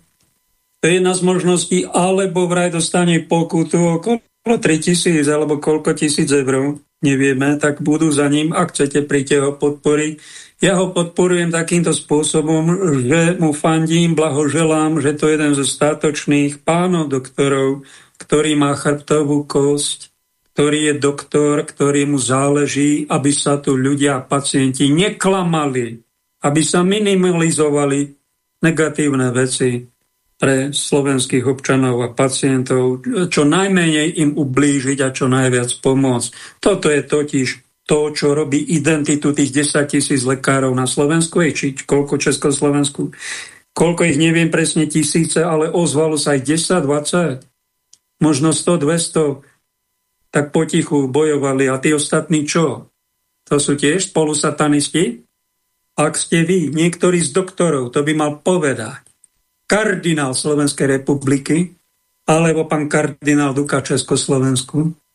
To je jedna z možností, alebo vraj dostane pokutu okolo 3000 alebo koľko tisíc eur, nevieme, tak budú za ním, ak chcete, príďte ho podporiť. Ja ho podporujem takýmto spôsobom, že mu fandím, blahoželám, že to je jeden zo státočných pánov doktorov, ktorý má chrbtovú kosť, ktorý je doktor, ktorý mu záleží, aby sa tu ľudia, pacienti neklamali, aby sa minimalizovali negatívne veci pre slovenských občanov a pacientov, čo najmenej im ublížiť a čo najviac pomôcť. Toto je totiž to, čo robí identitu tých 10 tisíc lekárov na Slovensku, je, či koľko Československu, koľko ich neviem presne tisíce, ale ozvalo sa aj 10, 20, možno 100, 200, tak potichu bojovali. A tí ostatní čo? To sú tiež spolusatanisti? Ak ste vy, niektorý z doktorov, to by mal povedať kardinál Slovenskej republiky alebo pán kardinál Duka Československu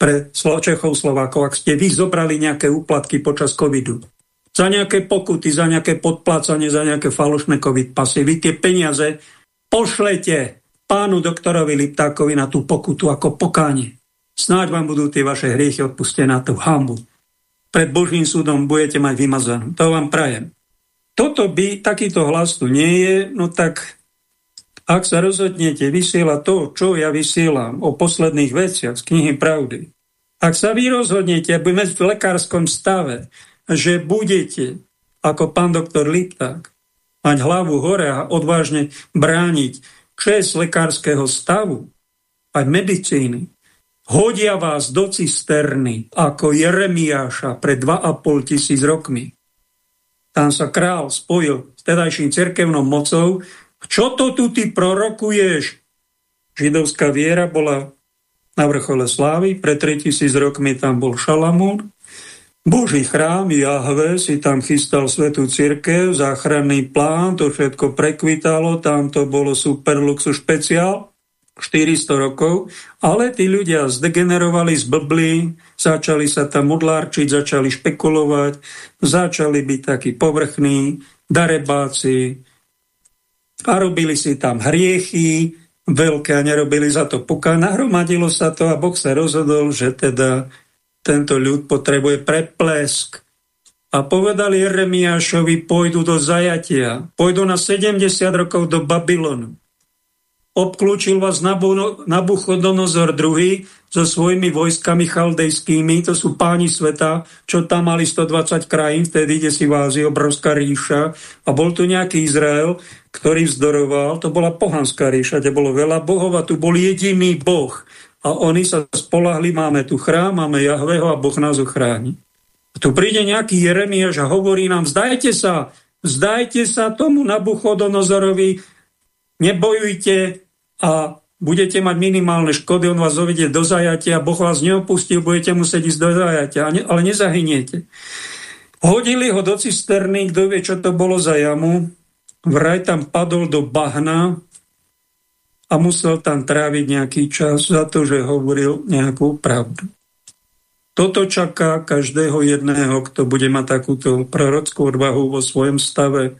pre Čechov Slovákov, ak ste vy zobrali nejaké úplatky počas covidu, za nejaké pokuty, za nejaké podplácanie, za nejaké falošné covid pasy, vy tie peniaze pošlete pánu doktorovi Liptákovi na tú pokutu ako pokánie. Snáď vám budú tie vaše hriechy odpustené na tú hambu pred Božím súdom budete mať vymazanú. To vám prajem. Toto by, takýto hlas tu nie je, no tak ak sa rozhodnete vysielať to, čo ja vysielam o posledných veciach z knihy Pravdy, ak sa vy rozhodnete, aby v lekárskom stave, že budete, ako pán doktor Lipták, mať hlavu hore a odvážne brániť čest lekárskeho stavu, aj medicíny, hodia vás do cisterny ako Jeremiáša pred 2,5 tisíc rokmi. Tam sa král spojil s tedajším cerkevnou mocou. Čo to tu ty prorokuješ? Židovská viera bola na vrchole slávy, pred 3000 rokmi tam bol Šalamún, Boží chrám Jahve si tam chystal svetú církev, záchranný plán, to všetko prekvitalo, tam to bolo super luxus špeciál. 400 rokov, ale tí ľudia zdegenerovali, zblbli, začali sa tam modlárčiť, začali špekulovať, začali byť takí povrchní, darebáci a robili si tam hriechy veľké a nerobili za to poká. Nahromadilo sa to a Boh sa rozhodol, že teda tento ľud potrebuje preplesk. A povedali Jeremiášovi, pôjdu do zajatia, pôjdu na 70 rokov do Babylonu obklúčil vás Nabuchodonozor II so svojimi vojskami chaldejskými, to sú páni sveta, čo tam mali 120 krajín, vtedy ide si v Ázii, obrovská ríša. A bol tu nejaký Izrael, ktorý vzdoroval, to bola pohanská ríša, kde bolo veľa bohov a tu bol jediný boh. A oni sa spolahli, máme tu chrám, máme Jahveho a Boh nás ochráni. A tu príde nejaký Jeremiáš a hovorí nám, zdajte sa, zdajte sa tomu Nabuchodonozorovi, nebojujte a budete mať minimálne škody, on vás zovedie do zajatia, Boh vás neopustí, budete musieť ísť do zajatia, ale nezahyniete. Hodili ho do cisterny, kto vie, čo to bolo za jamu, vraj tam padol do bahna a musel tam tráviť nejaký čas za to, že hovoril nejakú pravdu. Toto čaká každého jedného, kto bude mať takúto prorockú odvahu vo svojom stave,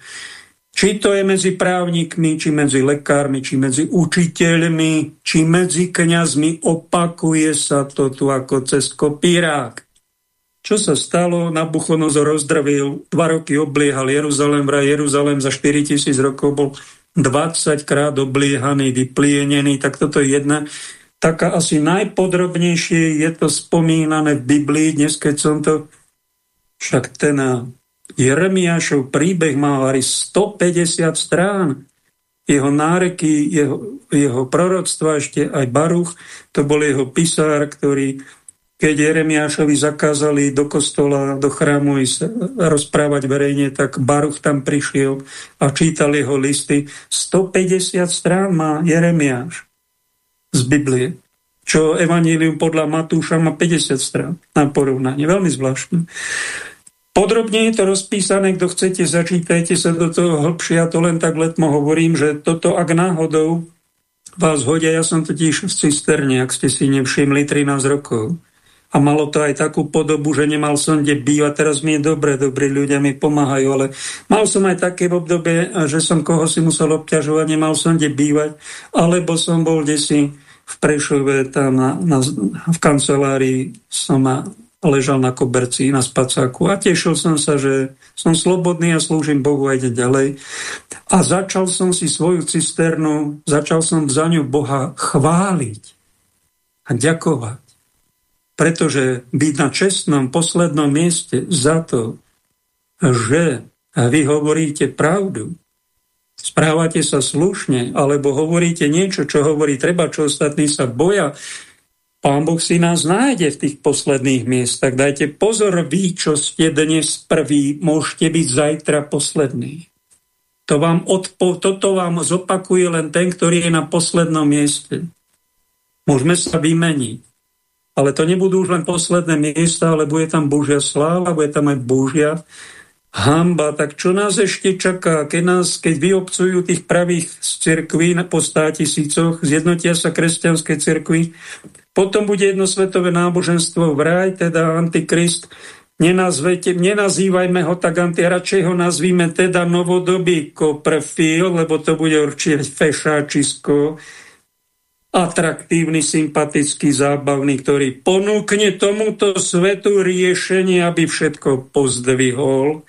či to je medzi právnikmi, či medzi lekármi, či medzi učiteľmi, či medzi kňazmi, opakuje sa to tu ako cez kopírák. Čo sa stalo? Nabuchodonozor rozdrvil, dva roky obliehal Jeruzalém, vraj Jeruzalém za 4000 rokov bol 20 krát obliehaný, vyplienený, tak toto je jedna taká asi najpodrobnejšie je to spomínané v Biblii, dnes keď som to však ten Jeremiášov príbeh má vari 150 strán. Jeho náreky, jeho, jeho proroctva, ešte aj Baruch, to bol jeho pisár, ktorý keď Jeremiášovi zakázali do kostola, do chrámu ísť rozprávať verejne, tak Baruch tam prišiel a čítal jeho listy. 150 strán má Jeremiáš z Biblie. čo Evangelium podľa Matúša má 50 strán na porovnanie. Veľmi zvláštne. Podrobne je to rozpísané, kto chcete, začítajte sa do toho hlbšie, ja to len tak letmo hovorím, že toto, ak náhodou vás hodia, ja som totiž v cisterne, ak ste si nevšimli, 13 rokov. A malo to aj takú podobu, že nemal som kde bývať. Teraz mi je dobre, dobrí ľudia mi pomáhajú, ale mal som aj také v obdobie, že som koho si musel obťažovať, nemal som kde bývať, alebo som bol desi v Prešove, tam na, na, v kancelárii som ležal na koberci, na spacáku a tešil som sa, že som slobodný a slúžim Bohu a ide ďalej. A začal som si svoju cisternu, začal som za ňu Boha chváliť a ďakovať. Pretože byť na čestnom poslednom mieste za to, že vy hovoríte pravdu, správate sa slušne, alebo hovoríte niečo, čo hovorí treba, čo ostatní sa boja, Pán Boh si nás nájde v tých posledných miestach. Dajte pozor, vy, čo ste dnes prví, môžete byť zajtra poslední. To vám odpo- toto vám zopakuje len ten, ktorý je na poslednom mieste. Môžeme sa vymeniť. Ale to nebudú už len posledné miesta, ale bude tam Božia sláva, bude tam aj Božia hamba. Tak čo nás ešte čaká, keď nás, keď vyobcujú tých pravých z cirkví po státisícoch, zjednotia sa kresťanské cirkvi, potom bude jedno svetové náboženstvo vraj, teda Antikrist. Nenazvete, nenazývajme ho tak anti, radšej ho nazvíme teda novodobý koprfil, lebo to bude určite fešáčisko, atraktívny, sympatický, zábavný, ktorý ponúkne tomuto svetu riešenie, aby všetko pozdvihol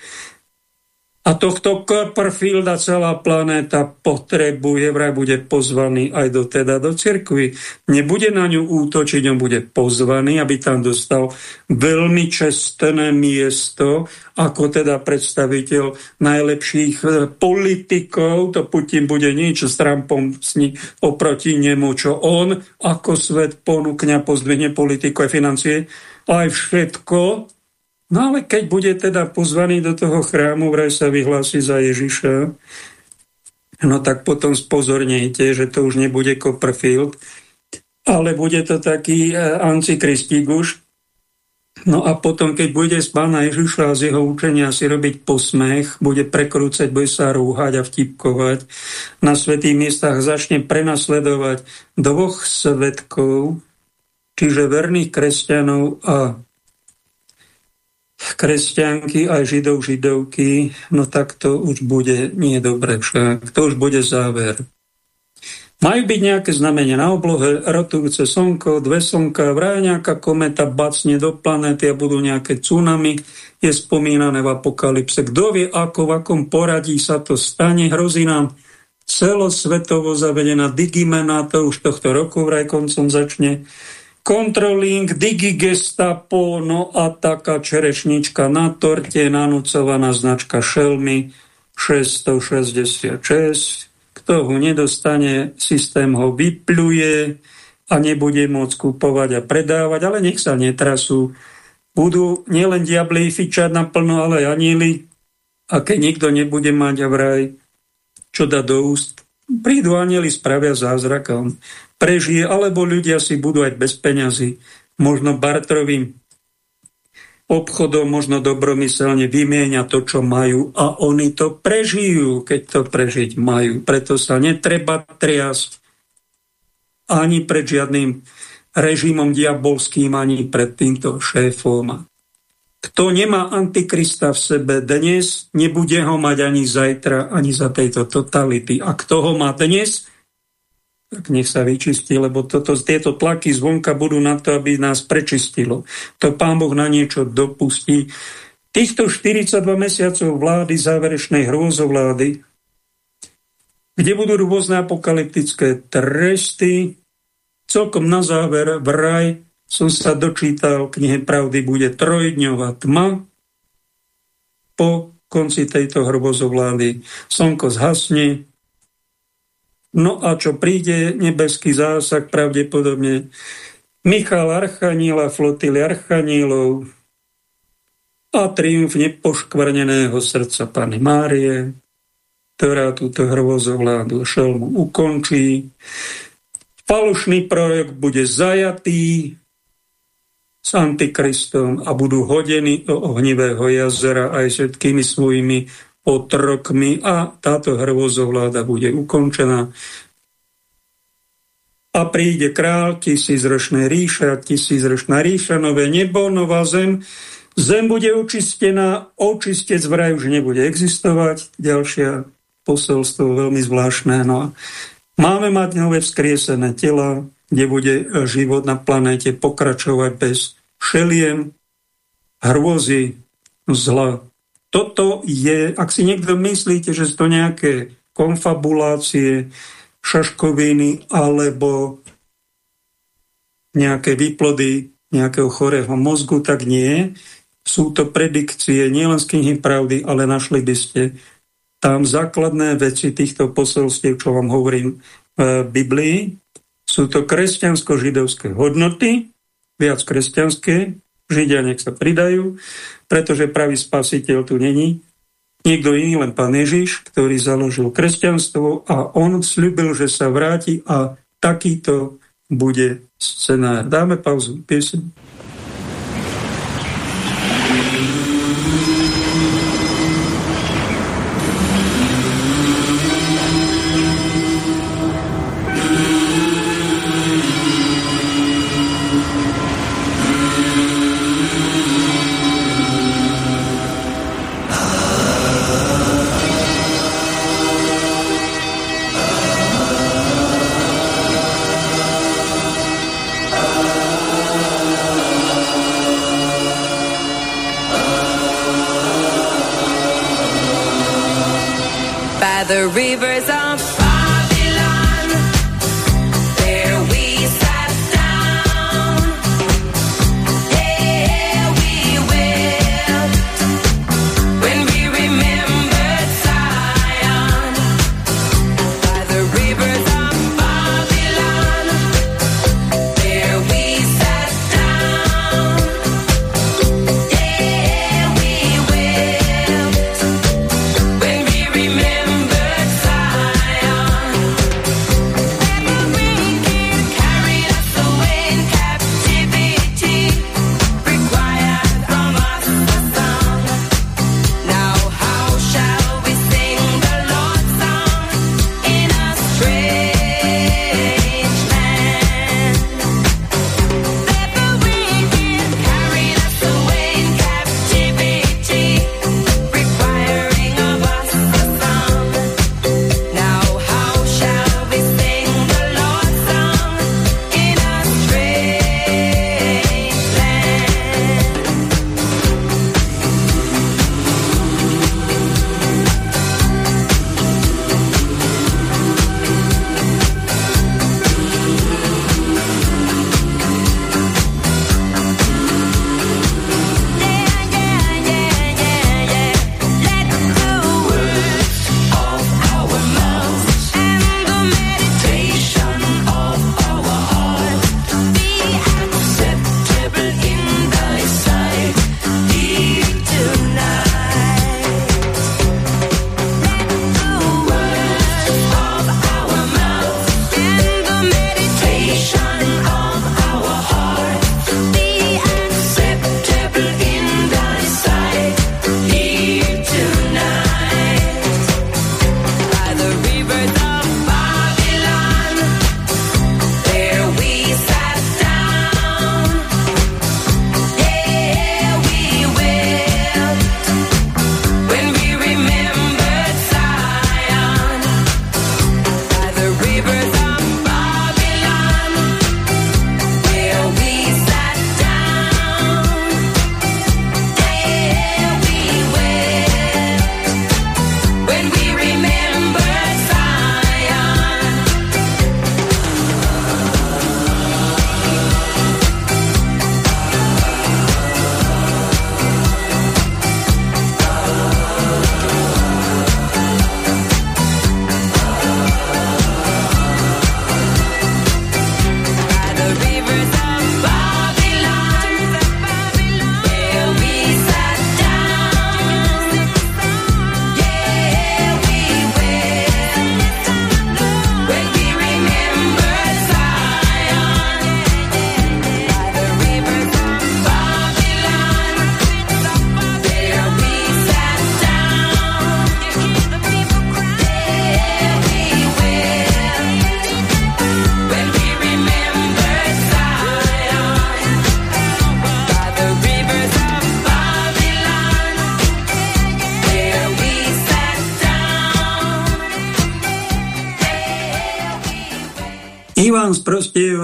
a tohto Copperfielda celá planéta potrebuje, vraj bude pozvaný aj do, teda do cirkvi. Nebude na ňu útočiť, on bude pozvaný, aby tam dostal veľmi čestné miesto, ako teda predstaviteľ najlepších eh, politikov. To Putin bude niečo s Trumpom sni oproti nemu, čo on ako svet ponúkňa, pozdvihne politiku a financie, aj všetko, No ale keď bude teda pozvaný do toho chrámu, vraj sa vyhlási za Ježiša, no tak potom spozornejte, že to už nebude Copperfield, ale bude to taký e, antikristík už. No a potom, keď bude z pána Ježiša a z jeho učenia si robiť posmech, bude prekrúcať, bude sa rúhať a vtipkovať, na svetých miestach začne prenasledovať dvoch svetkov, čiže verných kresťanov a kresťanky, aj židov, židovky, no tak to už bude nie dobre však. To už bude záver. Majú byť nejaké znamenia na oblohe, rotujúce slnko, dve slnka, vraj nejaká kometa bacne do planéty a budú nejaké tsunami, je spomínané v apokalypse. Kto vie, ako, v akom poradí sa to stane, hrozí nám celosvetovo zavedená digimena, to už tohto roku vraj koncom začne Controlling, digigestapo, no a taká čerešnička na torte, nanúcovaná značka Šelmy 666. Kto ho nedostane, systém ho vypluje a nebude môcť kúpovať a predávať, ale nech sa netrasú. Budú nielen diabli fičať naplno, ale aj anieli. A keď nikto nebude mať a vraj, čo dá do úst, prídu anieli, spravia zázrak a on prežije, alebo ľudia si budú aj bez peňazí, možno bartrovým obchodom, možno dobromyselne vymieňa to, čo majú a oni to prežijú, keď to prežiť majú. Preto sa netreba triasť ani pred žiadnym režimom diabolským, ani pred týmto šéfom. Kto nemá antikrista v sebe dnes, nebude ho mať ani zajtra, ani za tejto totality. A kto ho má dnes, tak nech sa vyčistí, lebo toto, tieto tlaky zvonka budú na to, aby nás prečistilo. To pán Boh na niečo dopustí. Týchto 42 mesiacov vlády, záverečnej hrôzovlády, kde budú rôzne apokalyptické tresty, celkom na záver vraj som sa dočítal, knihe Pravdy bude trojdňová tma, po konci tejto hrôzovlády slnko zhasne, No a čo príde nebeský zásah pravdepodobne Michal Archaníla, flotily Archanílov a triumf nepoškvrneného srdca Pany Márie, ktorá túto hrvozovládu šelmu ukončí. Falošný prorok bude zajatý s antikristom a budú hodení do ohnivého jazera aj všetkými svojimi otrokmi a táto hrvozovláda bude ukončená. A príde král, tisícročné ríša, tisícročná ríša, nové nebo, nová zem. Zem bude očistená, očistec vraj už nebude existovať. Ďalšia posolstvo veľmi zvláštne. No a máme mať nové vzkriesené tela, kde bude život na planéte pokračovať bez šeliem, hrôzy, zla. Toto je, ak si niekto myslíte, že to nejaké konfabulácie, šaškoviny alebo nejaké výplody nejakého chorého mozgu, tak nie. Sú to predikcie nielen z knihy pravdy, ale našli by ste tam základné veci týchto posolstiev, čo vám hovorím v Biblii. Sú to kresťansko-židovské hodnoty, viac kresťanské, Židia nech sa pridajú, pretože pravý spasiteľ tu není. Niekto iný, len pán Ježiš, ktorý založil kresťanstvo a on slúbil, že sa vráti a takýto bude scenár. Dáme pauzu. Pieseň.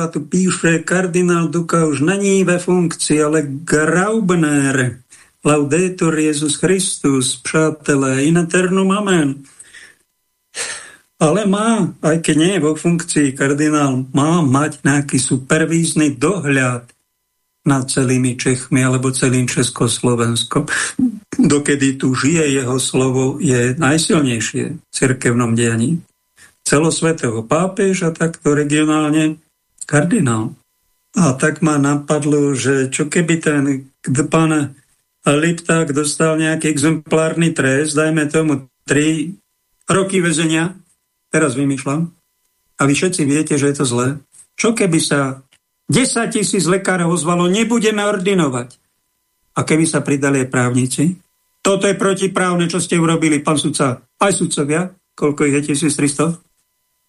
Prostieva tu píše, kardinál Duka už není ve funkci, ale Graubner, Laudetur Jezus Christus, přátelé, in eternum amen. Ale má, aj keď nie je vo funkcii kardinál, má mať nejaký supervízny dohľad nad celými Čechmi alebo celým Československom. Dokedy tu žije jeho slovo, je najsilnejšie v cirkevnom dianí celosvetého pápeža, takto regionálne kardinál. A tak ma napadlo, že čo keby ten pán Lipták dostal nejaký exemplárny trest, dajme tomu 3 roky väzenia, teraz vymýšľam, a vy všetci viete, že je to zlé. Čo keby sa 10 tisíc lekárov ozvalo, nebudeme ordinovať. A keby sa pridali aj právnici? Toto je protiprávne, čo ste urobili, pán sudca, aj sudcovia, koľko ich je 1300?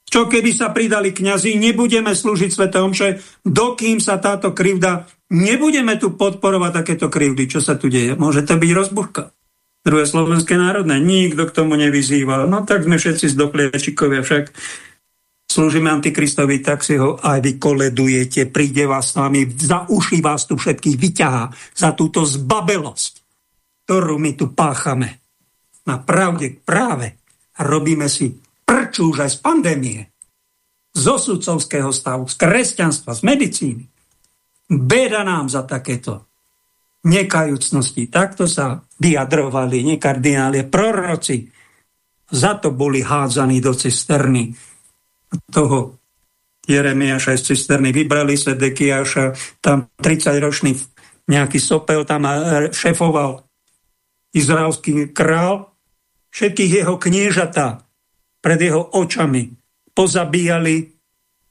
Čo keby sa pridali kňazi, nebudeme slúžiť svetom, že dokým sa táto krivda, nebudeme tu podporovať takéto krivdy, čo sa tu deje. Môže to byť rozbuchka. Druhé slovenské národné, nikto k tomu nevyzýval. No tak sme všetci zdokli čikovia, však slúžime Antikristovi, tak si ho aj vy koledujete, príde vás s nami, za uši vás tu všetkých vyťahá za túto zbabelosť, ktorú my tu páchame. Na pravde práve robíme si prčú už aj z pandémie, z osudcovského stavu, z kresťanstva, z medicíny. Beda nám za takéto nekajúcnosti. Takto sa vyjadrovali nekardinálie, proroci. Za to boli hádzaní do cisterny toho Jeremiáša z cisterny. Vybrali sa Dekiáša, tam 30-ročný nejaký sopel tam šefoval izraelský král, všetkých jeho kniežatá pred jeho očami. Pozabíjali,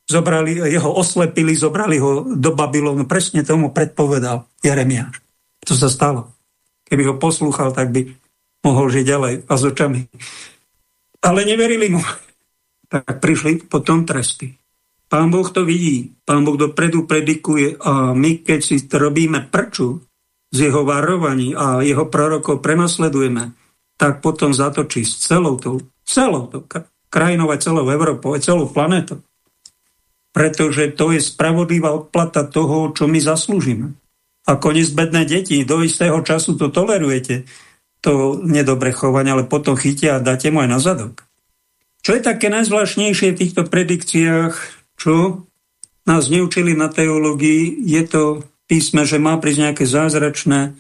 zobrali, jeho oslepili, zobrali ho do Babylonu. Presne tomu predpovedal Jeremiáš. To sa stalo. Keby ho poslúchal, tak by mohol žiť ďalej a s očami. Ale neverili mu. Tak prišli potom tresty. Pán Boh to vidí. Pán Boh dopredu predikuje a my, keď si robíme prču z jeho varovaní a jeho prorokov prenasledujeme, tak potom zatočí s celou tou celou krajinou aj celou Európou, aj celou planetou. Pretože to je spravodlivá odplata toho, čo my zaslúžime. Ako nezbedné deti, do istého času to tolerujete, to nedobre chovanie, ale potom chytia a dáte mu aj na zadok. Čo je také najzvláštnejšie v týchto predikciách, čo nás neučili na teológii, je to písme, že má prísť nejaké zázračné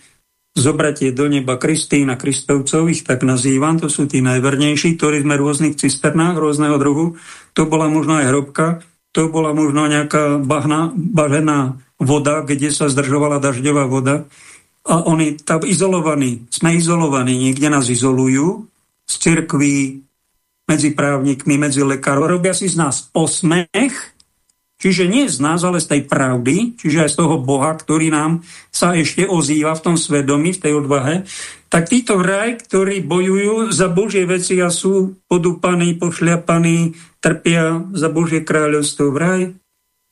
zobratie do neba Kristína Kristovcových, tak nazývam, to sú tí najvernejší, ktorí sme v rôznych cisternách rôzneho druhu. To bola možno aj hrobka, to bola možno nejaká bahna, bažená voda, kde sa zdržovala dažďová voda. A oni tam izolovaní, sme izolovaní, niekde nás izolujú z cirkví, medzi právnikmi, medzi lekárov. Robia si z nás posmech, Čiže nie z nás, ale z tej pravdy, čiže aj z toho Boha, ktorý nám sa ešte ozýva v tom svedomí, v tej odvahe, tak títo vraj, ktorí bojujú za Božie veci a sú podúpaní, pošliapaní, trpia za Božie kráľovstvo vraj,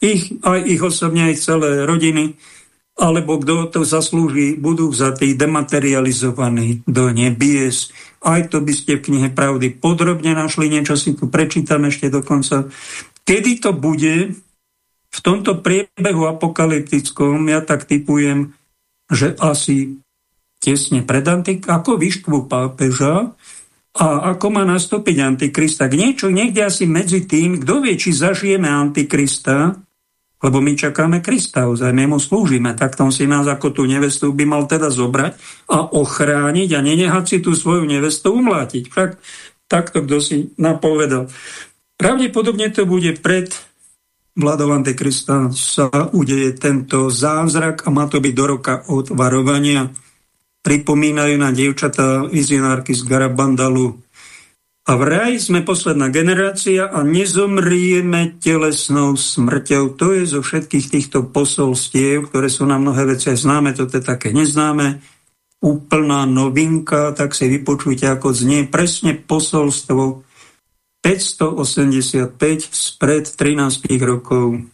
ich, aj ich osobne, aj celé rodiny, alebo kto to zaslúži, budú vzatí, dematerializovaní do nebies. Aj to by ste v knihe Pravdy podrobne našli, niečo si tu prečítam ešte dokonca. Kedy to bude, v tomto priebehu apokalyptickom ja tak typujem, že asi tesne pred antik, ako vyštvu pápeža a ako má nastúpiť antikrista. K niečo niekde asi medzi tým, kto vie, či zažijeme antikrista, lebo my čakáme Krista, ozaj my mu slúžime, tak tom si nás ako tú nevestu by mal teda zobrať a ochrániť a nenehať si tú svoju nevestu umlátiť. Však takto kto si napovedal. Pravdepodobne to bude pred vládou Antikrista sa udeje tento zázrak a má to byť do roka od varovania. Pripomínajú na dievčatá vizionárky z Garabandalu. A vraj sme posledná generácia a nezomrieme telesnou smrťou. To je zo všetkých týchto posolstiev, ktoré sú na mnohé veci známe, toto je také neznáme. Úplná novinka, tak si vypočujte, ako znie presne posolstvo 585 spred 13 rokov.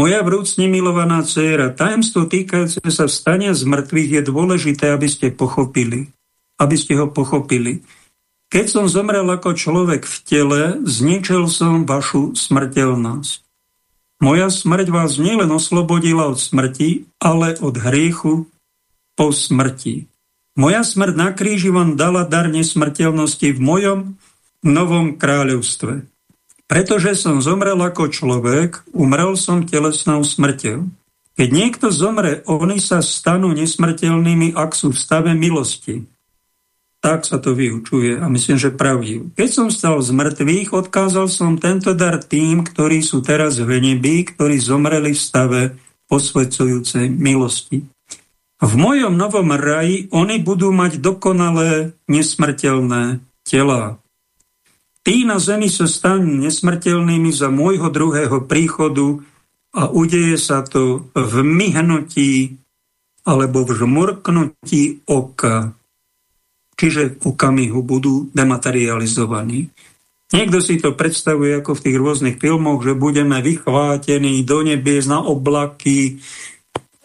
Moja vrúcne milovaná dcéra, tajemstvo týkajúce sa vstania z mŕtvych je dôležité, aby ste pochopili. Aby ste ho pochopili. Keď som zomrel ako človek v tele, zničil som vašu smrteľnosť. Moja smrť vás nielen oslobodila od smrti, ale od hriechu po smrti. Moja smrť na kríži vám dala dar nesmrteľnosti v mojom novom kráľovstve. Pretože som zomrel ako človek, umrel som telesnou smrťou. Keď niekto zomre, oni sa stanú nesmrteľnými, ak sú v stave milosti. Tak sa to vyučuje a myslím, že pravdivo. Keď som stal z mŕtvych, odkázal som tento dar tým, ktorí sú teraz v nebi, ktorí zomreli v stave posvedcujúcej milosti. V mojom novom raji oni budú mať dokonalé, nesmrteľné tela. Tí na zemi sa stanú nesmrteľnými za môjho druhého príchodu a udeje sa to v myhnutí alebo v žmurknutí oka čiže okamihu budú dematerializovaní. Niekto si to predstavuje ako v tých rôznych filmoch, že budeme vychvátení do nebies na oblaky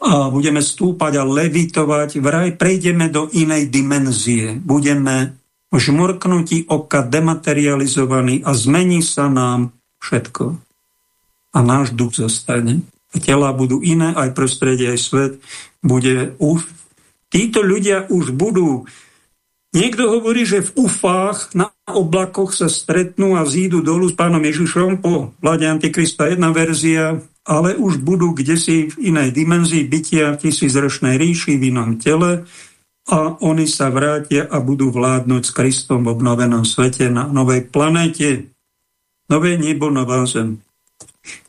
a budeme stúpať a levitovať. Vraj prejdeme do inej dimenzie. Budeme v žmurknutí oka dematerializovaní a zmení sa nám všetko. A náš duch zostane. Tela budú iné, aj prostredie, aj svet bude už. Títo ľudia už budú Niekto hovorí, že v ufách na oblakoch sa stretnú a zídu dolu s pánom Ježišom po vláde Antikrista jedna verzia, ale už budú kde si v inej dimenzii bytia v tisícročnej ríši v inom tele a oni sa vrátia a budú vládnuť s Kristom v obnovenom svete na novej planete. Nové nebo, nová zem.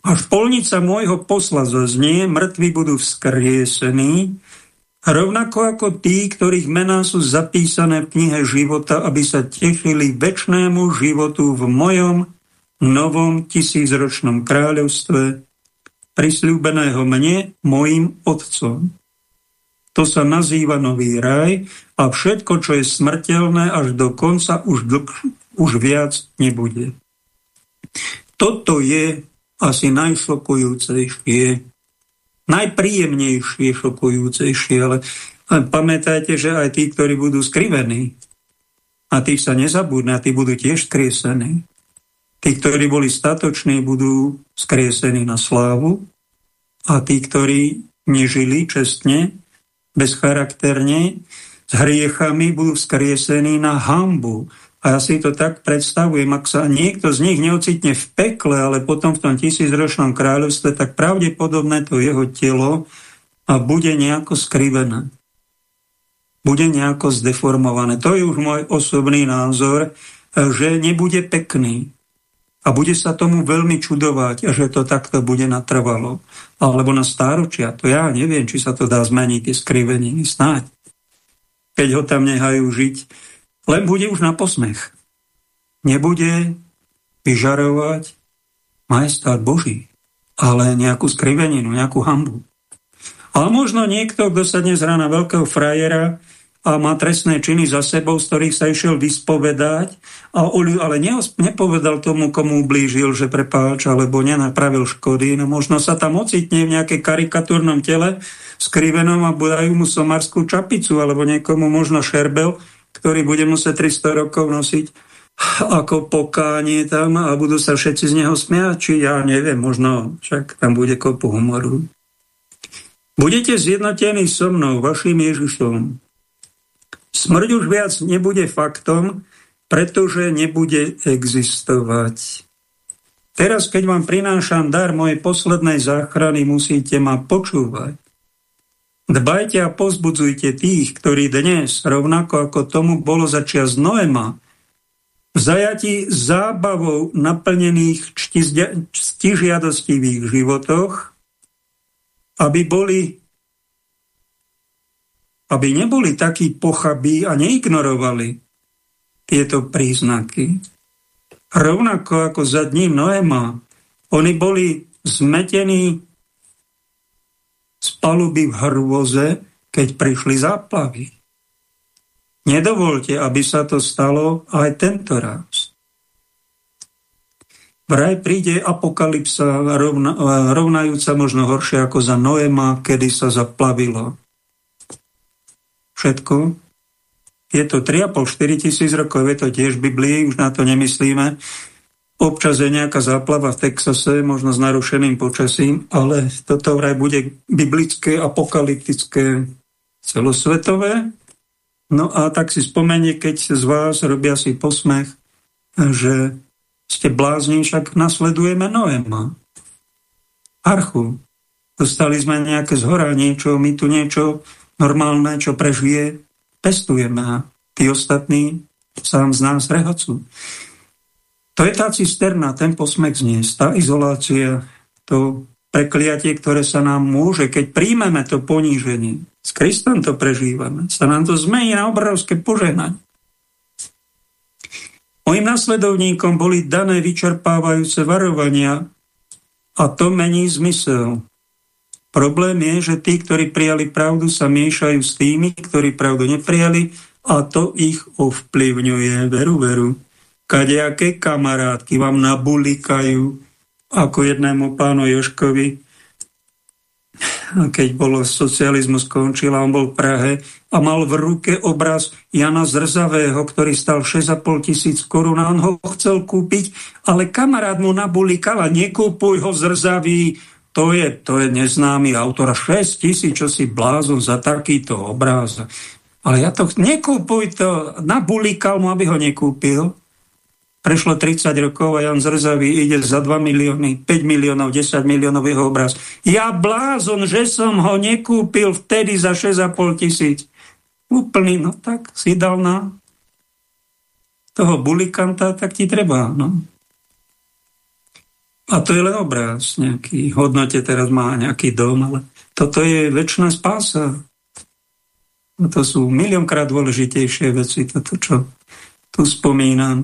Až polnica môjho posla zaznie, mŕtvi budú vzkriesení, Rovnako ako tí, ktorých mená sú zapísané v knihe života, aby sa tešili väčšnému životu v mojom novom tisícročnom kráľovstve, prisľúbeného mne, mojim otcom. To sa nazýva nový raj a všetko, čo je smrteľné až do konca, už, už viac nebude. Toto je asi najšokujúcejšie najpríjemnejšie, šokujúcejšie, ale pamätajte, že aj tí, ktorí budú skrivení, a tí sa nezabudnú, a tí budú tiež skriesení. Tí, ktorí boli statoční, budú skriesení na slávu a tí, ktorí nežili čestne, bezcharakterne, s hriechami, budú skriesení na hambu. A ja si to tak predstavujem, ak sa niekto z nich neocitne v pekle, ale potom v tom tisícročnom kráľovstve, tak pravdepodobné to jeho telo a bude nejako skrivené. Bude nejako zdeformované. To je už môj osobný názor, že nebude pekný. A bude sa tomu veľmi čudovať, že to takto bude natrvalo. Alebo na stáročia. To ja neviem, či sa to dá zmeniť, tie skriveniny. Snáď. Keď ho tam nehajú žiť len bude už na posmech. Nebude vyžarovať majestát Boží, ale nejakú skriveninu, nejakú hambu. Ale možno niekto, kto sa dnes rána veľkého frajera a má trestné činy za sebou, z ktorých sa išiel vyspovedať, a ale nepovedal tomu, komu ublížil, že prepáč, alebo nenapravil škody. No možno sa tam ocitne v nejakej karikatúrnom tele, skrivenom a dajú mu somarskú čapicu, alebo niekomu možno šerbel, ktorý bude musieť 300 rokov nosiť ako pokánie tam a budú sa všetci z neho smiať, či ja neviem, možno však tam bude kopu humoru. Budete zjednotení so mnou, vašim Ježišom. Smrť už viac nebude faktom, pretože nebude existovať. Teraz, keď vám prinášam dar mojej poslednej záchrany, musíte ma počúvať. Dbajte a pozbudzujte tých, ktorí dnes, rovnako ako tomu bolo začias Noema, v zajati zábavou naplnených ctižiadostivých životoch, aby boli aby neboli takí pochabí a neignorovali tieto príznaky. Rovnako ako za dní Noema, oni boli zmetení z paluby v hrôze, keď prišli záplavy. Nedovolte, aby sa to stalo aj tento raz. Vraj príde apokalypsa rovna, rovnajúca možno horšie ako za Noema, kedy sa zaplavilo. Všetko. Je to 3,5-4 tisíc rokov, je to tiež v Biblii, už na to nemyslíme. Občas je nejaká záplava v Texase, možno s narušeným počasím, ale toto vraj bude biblické, apokalyptické, celosvetové. No a tak si spomenie, keď z vás robia si posmech, že ste blázni, však nasledujeme Noema. Archu. Dostali sme nejaké zhora niečo, my tu niečo normálne, čo prežije, pestujeme a tí ostatní sám z nás rehacujú. To je tá cisterna, ten posmek zniesť, tá izolácia, to prekliatie, ktoré sa nám môže, keď príjmeme to poníženie, s Kristom to prežívame, sa nám to zmení na obrovské požehnanie. Mojim nasledovníkom boli dané vyčerpávajúce varovania a to mení zmysel. Problém je, že tí, ktorí prijali pravdu, sa miešajú s tými, ktorí pravdu neprijali a to ich ovplyvňuje. Veru, veru. Kadejaké kamarátky vám nabulikajú, ako jednému pánu Joškovi, keď bolo socializmus skončil on bol v Prahe a mal v ruke obraz Jana Zrzavého, ktorý stal 6,5 tisíc korún a on ho chcel kúpiť, ale kamarát mu nabulikal a nekúpuj ho Zrzavý, to je, to je neznámy autor, 6 tisíc, čo si blázon za takýto obráz. Ale ja to, nekúpuj to, nabulikal mu, aby ho nekúpil. Prešlo 30 rokov a Jan Zrzavý ide za 2 milióny, 5 miliónov, 10 miliónov jeho obraz. Ja blázon, že som ho nekúpil vtedy za 6,5 tisíc. Úplný, no tak si dal na toho bulikanta, tak ti treba, no. A to je len obraz, nejaký hodnote teraz má nejaký dom, ale toto je väčšiná spása. A to sú miliónkrát dôležitejšie veci, toto, čo tu spomínam.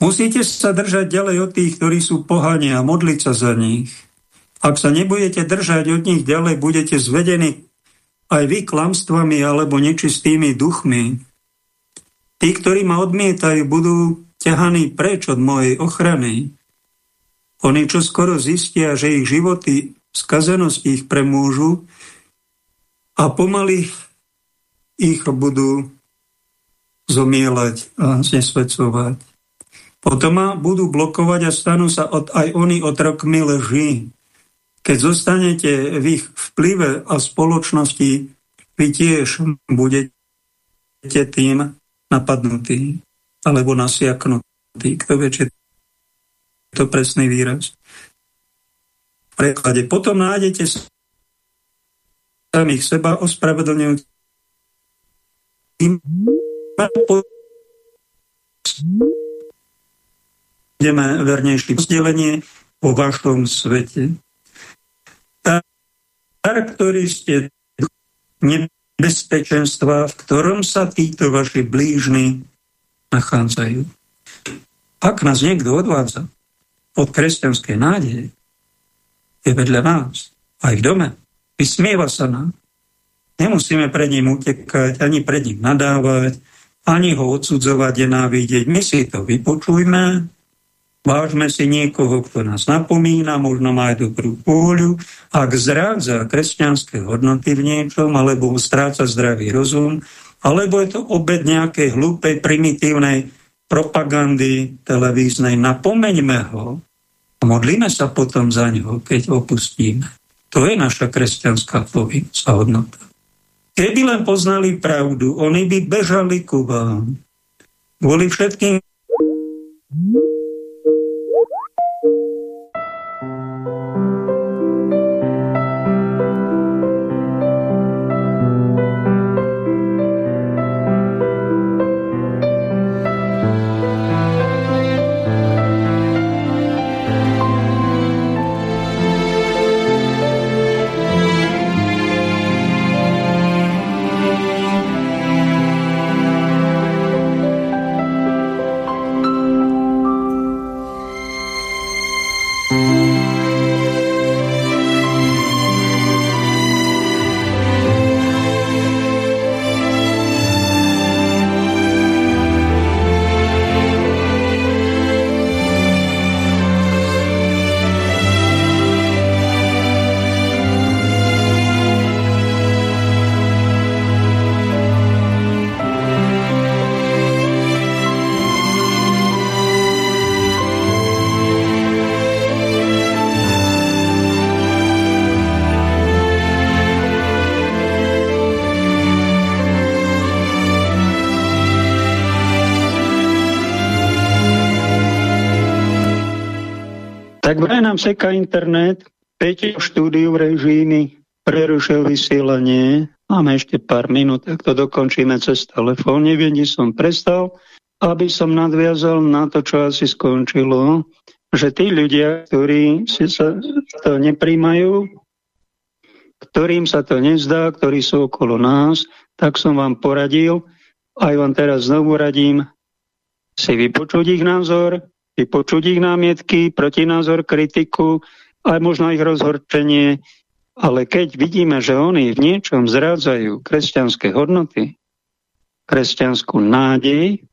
Musíte sa držať ďalej od tých, ktorí sú pohania a modliť sa za nich. Ak sa nebudete držať od nich ďalej, budete zvedení aj vy klamstvami alebo nečistými duchmi. Tí, ktorí ma odmietajú, budú ťahaní preč od mojej ochrany. Oni čo skoro zistia, že ich životy, skazenosť ich premôžu a pomaly ich budú zomielať a znesvedcovať. Potom budú blokovať a stanú sa od, aj oni otrokmi lží. Keď zostanete v ich vplyve a spoločnosti, vy tiež budete tým napadnutí alebo nasiaknutí. Kto vie, či to presný výraz. V preklade. Potom nájdete samých seba ospravedlňujúcim budeme vernejší vzdelenie vo vašom svete. Dar, ktorý ste nebezpečenstva, v ktorom sa títo vaši blížni nachádzajú. Ak nás niekto odvádza od kresťanskej nádeje, je vedľa nás, aj v dome, vysmieva sa nám. Nemusíme pred ním utekať, ani pred ním nadávať, ani ho odsudzovať, nenávidieť. My si to vypočujme, Vážme si niekoho, kto nás napomína, možno má aj dobrú pôľu. Ak zrádza kresťanské hodnoty v niečom, alebo stráca zdravý rozum, alebo je to obed nejakej hlúpej, primitívnej propagandy televíznej, napomeňme ho a modlíme sa potom za ňo, keď opustíme. To je naša kresťanská povinnosť a hodnota. Keby len poznali pravdu, oni by bežali ku vám. Kvôli všetkým nám seká internet, Peťo štúdiu v režími prerušil vysielanie. Máme ešte pár minút, tak to dokončíme cez telefón. Neviem, kde som prestal, aby som nadviazal na to, čo asi skončilo, že tí ľudia, ktorí si sa to nepríjmajú, ktorým sa to nezdá, ktorí sú okolo nás, tak som vám poradil, aj vám teraz znovu radím, si vypočuť ich názor, vypočuť ich námietky, protinázor, kritiku, aj možno ich rozhorčenie, ale keď vidíme, že oni v niečom zrádzajú kresťanské hodnoty, kresťanskú nádej,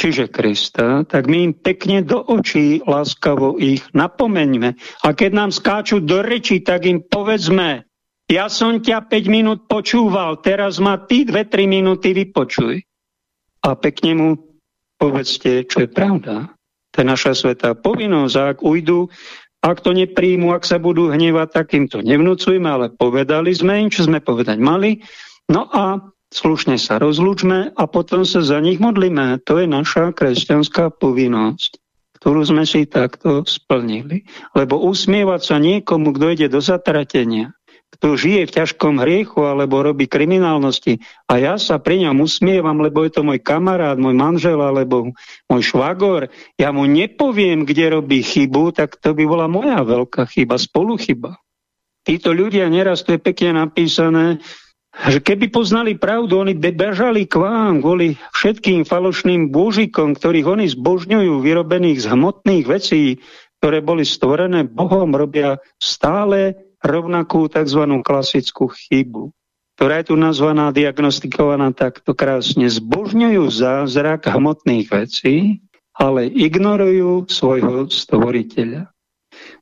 čiže Krista, tak my im pekne do očí láskavo ich napomeňme. A keď nám skáču do reči, tak im povedzme, ja som ťa 5 minút počúval, teraz ma ty 2-3 minúty vypočuj. A pekne mu povedzte, čo je pravda. To je naša svetá povinnosť. A ak ujdu, ak to nepríjmu, ak sa budú hnevať, tak im to nevnúcujme, ale povedali sme im, čo sme povedať mali. No a slušne sa rozlúčme a potom sa za nich modlíme. To je naša kresťanská povinnosť ktorú sme si takto splnili. Lebo usmievať sa niekomu, kto ide do zatratenia, kto žije v ťažkom hriechu alebo robí kriminálnosti a ja sa pri ňom usmievam, lebo je to môj kamarát, môj manžel alebo môj švagor, ja mu nepoviem, kde robí chybu, tak to by bola moja veľká chyba, spoluchyba. Títo ľudia, neraz to je pekne napísané, že keby poznali pravdu, oni bežali k vám kvôli všetkým falošným bôžikom, ktorých oni zbožňujú, vyrobených z hmotných vecí, ktoré boli stvorené Bohom, robia stále rovnakú tzv. klasickú chybu, ktorá je tu nazvaná, diagnostikovaná takto krásne. Zbožňujú zázrak hmotných vecí, ale ignorujú svojho stvoriteľa.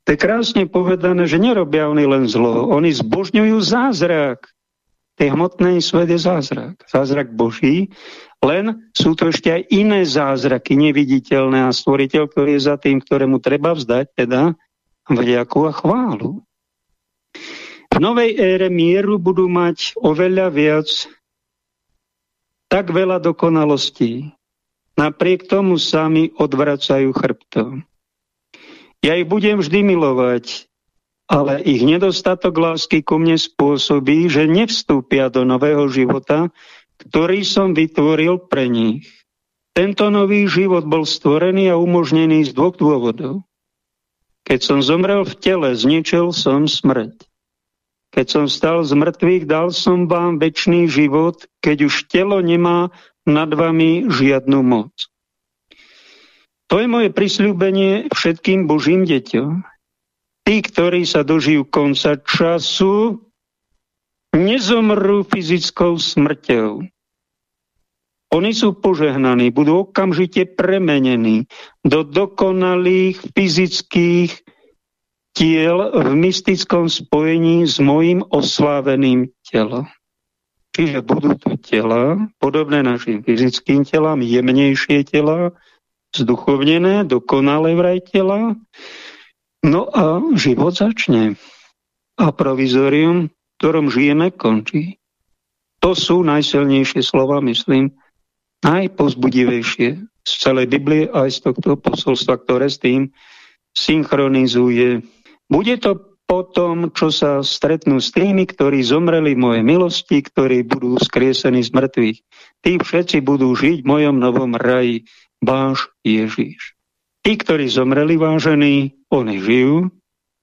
To je krásne povedané, že nerobia oni len zlo, oni zbožňujú zázrak. Tej hmotnej svet je zázrak. Zázrak Boží, len sú to ešte aj iné zázraky, neviditeľné a stvoriteľ, ktorý je za tým, ktorému treba vzdať, teda vďaku a chválu. V novej ére mieru budú mať oveľa viac tak veľa dokonalostí. Napriek tomu sami odvracajú chrbtom. Ja ich budem vždy milovať, ale ich nedostatok lásky ku mne spôsobí, že nevstúpia do nového života, ktorý som vytvoril pre nich. Tento nový život bol stvorený a umožnený z dvoch dôvodov. Keď som zomrel v tele, zničil som smrť. Keď som stal z mŕtvych, dal som vám väčší život, keď už telo nemá nad vami žiadnu moc. To je moje prisľúbenie všetkým Božím deťom. Tí, ktorí sa dožijú konca času, nezomrú fyzickou smrťou. Oni sú požehnaní, budú okamžite premenení do dokonalých fyzických tiel v mystickom spojení s mojim osláveným telom. Čiže budú to tela, podobné našim fyzickým telám, jemnejšie tela, zduchovnené, dokonalé vraj tela. No a život začne. A provizorium, v ktorom žijeme, končí. To sú najsilnejšie slova, myslím, najpozbudivejšie z celej Biblie aj z tohto posolstva, ktoré s tým synchronizuje bude to po tom, čo sa stretnú s tými, ktorí zomreli v mojej milosti, ktorí budú skriesení z mŕtvych. Tí všetci budú žiť v mojom novom raji, váš Ježíš. Tí, ktorí zomreli vážení, oni žijú,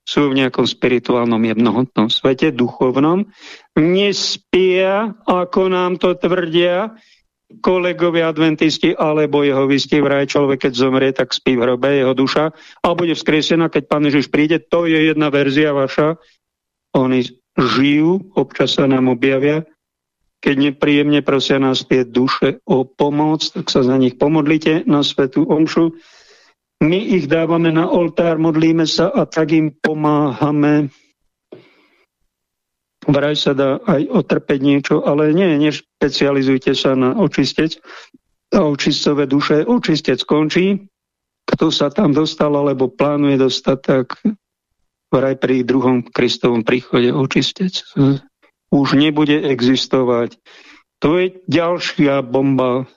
sú v nejakom spirituálnom jednohotnom svete, duchovnom, nespia, ako nám to tvrdia, kolegovia adventisti alebo jeho vystí vraj človek, keď zomrie, tak spí v hrobe jeho duša a bude vzkriesená, keď pán Ježiš príde. To je jedna verzia vaša. Oni žijú, občas sa nám objavia. Keď nepríjemne prosia nás tie duše o pomoc, tak sa za nich pomodlite na svetú omšu. My ich dávame na oltár, modlíme sa a tak im pomáhame vraj sa dá aj otrpeť niečo, ale nie, nešpecializujte sa na očistec a očistové duše. Očistec skončí, kto sa tam dostal alebo plánuje dostať, tak vraj pri druhom Kristovom príchode očistec už nebude existovať. To je ďalšia bomba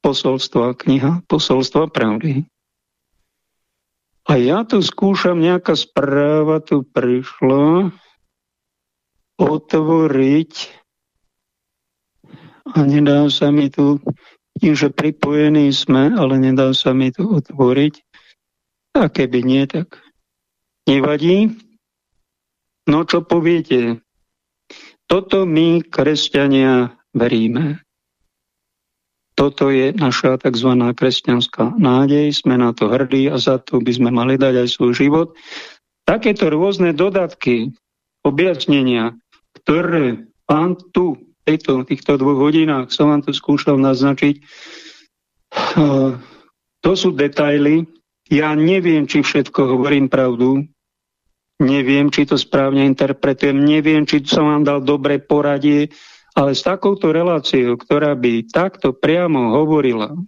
posolstva, kniha posolstva pravdy. A ja tu skúšam, nejaká správa tu prišla otvoriť a nedá sa mi tu, tým, že pripojení sme, ale nedá sa mi tu otvoriť. A keby nie, tak nevadí. No čo poviete? Toto my, kresťania, veríme. Toto je naša tzv. kresťanská nádej, sme na to hrdí a za to by sme mali dať aj svoj život. Takéto rôzne dodatky, objasnenia, ktoré pán tu, tejto, týchto dvoch hodinách som vám to skúšal naznačiť, to sú detaily. Ja neviem, či všetko hovorím pravdu, neviem, či to správne interpretujem, neviem, či som vám dal dobré poradie, ale s takouto reláciou, ktorá by takto priamo hovorila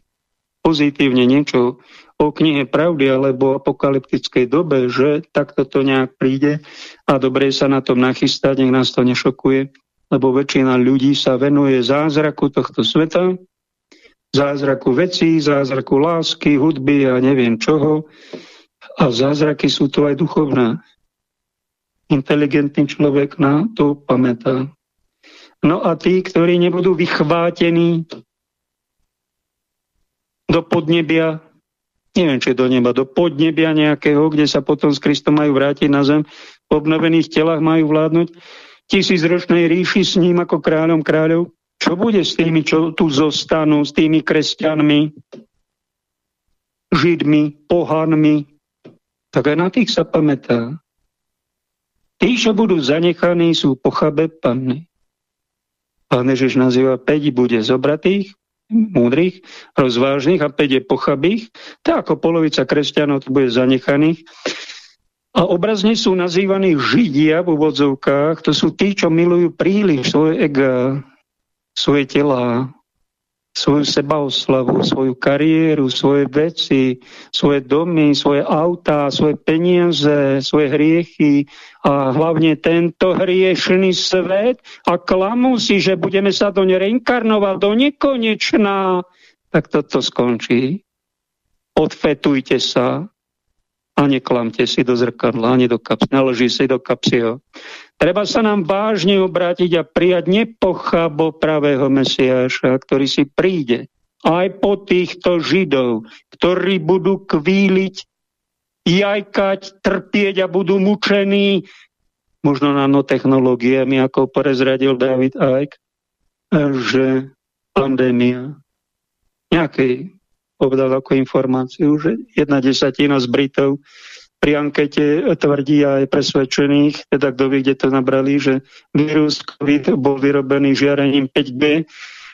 pozitívne niečo o knihe pravdy alebo apokalyptickej dobe, že takto to nejak príde a dobre sa na tom nachystať, nech nás to nešokuje, lebo väčšina ľudí sa venuje zázraku tohto sveta, zázraku vecí, zázraku lásky, hudby a neviem čoho. A zázraky sú to aj duchovné. Inteligentný človek na to pamätá. No a tí, ktorí nebudú vychvátení do podnebia, neviem, či do neba, do podnebia nejakého, kde sa potom s Kristom majú vrátiť na zem, v obnovených telách majú vládnuť, tisícročnej ríši s ním ako kráľom kráľov. Čo bude s tými, čo tu zostanú, s tými kresťanmi, židmi, pohanmi? Tak aj na tých sa pamätá. Tí, čo budú zanechaní, sú pochabe panny. Pán Ježiš nazýva 5 bude zobratých, múdrych, rozvážnych a 5 je pochabých, tak ako polovica kresťanov to bude zanechaných. A obrazne sú nazývaní Židia v úvodzovkách, to sú tí, čo milujú príliš svoje ega, svoje tela, svoju sebaoslavu, svoju kariéru, svoje veci, svoje domy, svoje autá, svoje peniaze, svoje hriechy a hlavne tento hriešný svet a klamú si, že budeme sa do reinkarnovať do nekonečná, tak toto skončí. Odfetujte sa a neklamte si do zrkadla, ani do kapsy, naloží si do kapsy. Treba sa nám vážne obrátiť a prijať nepochabo pravého Mesiáša, ktorý si príde aj po týchto Židov, ktorí budú kvíliť, jajkať, trpieť a budú mučení možno nanotechnológiami, ako prezradil David Icke, že pandémia nejakej povedal ako informáciu, že jedna desatina z Britov pri ankete tvrdí a je presvedčených, teda kto vie, kde to nabrali, že vírus COVID bol vyrobený žiarením 5G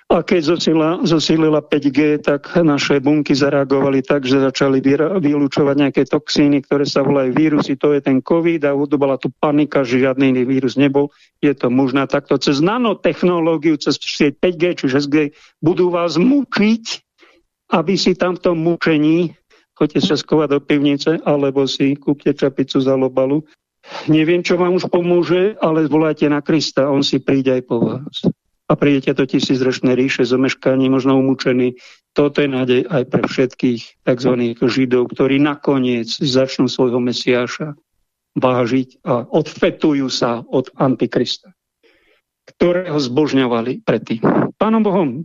a keď zosila, zosílila 5G, tak naše bunky zareagovali tak, že začali vylúčovať nejaké toxíny, ktoré sa volajú vírusy. To je ten COVID a bola tu panika, že žiadny iný vírus nebol. Je to možná takto cez nanotechnológiu, cez 5G či 6G budú vás mučiť, aby si tam v tom mučení choďte sa skovať do pivnice, alebo si kúpte čapicu za lobalu. Neviem, čo vám už pomôže, ale volajte na Krista, on si príde aj po vás. A prídete do tisícročnej ríše, zomeškaní, možno umúčení. Toto je nádej aj pre všetkých tzv. židov, ktorí nakoniec začnú svojho Mesiáša vážiť a odfetujú sa od Antikrista, ktorého zbožňovali predtým. Pánom Bohom.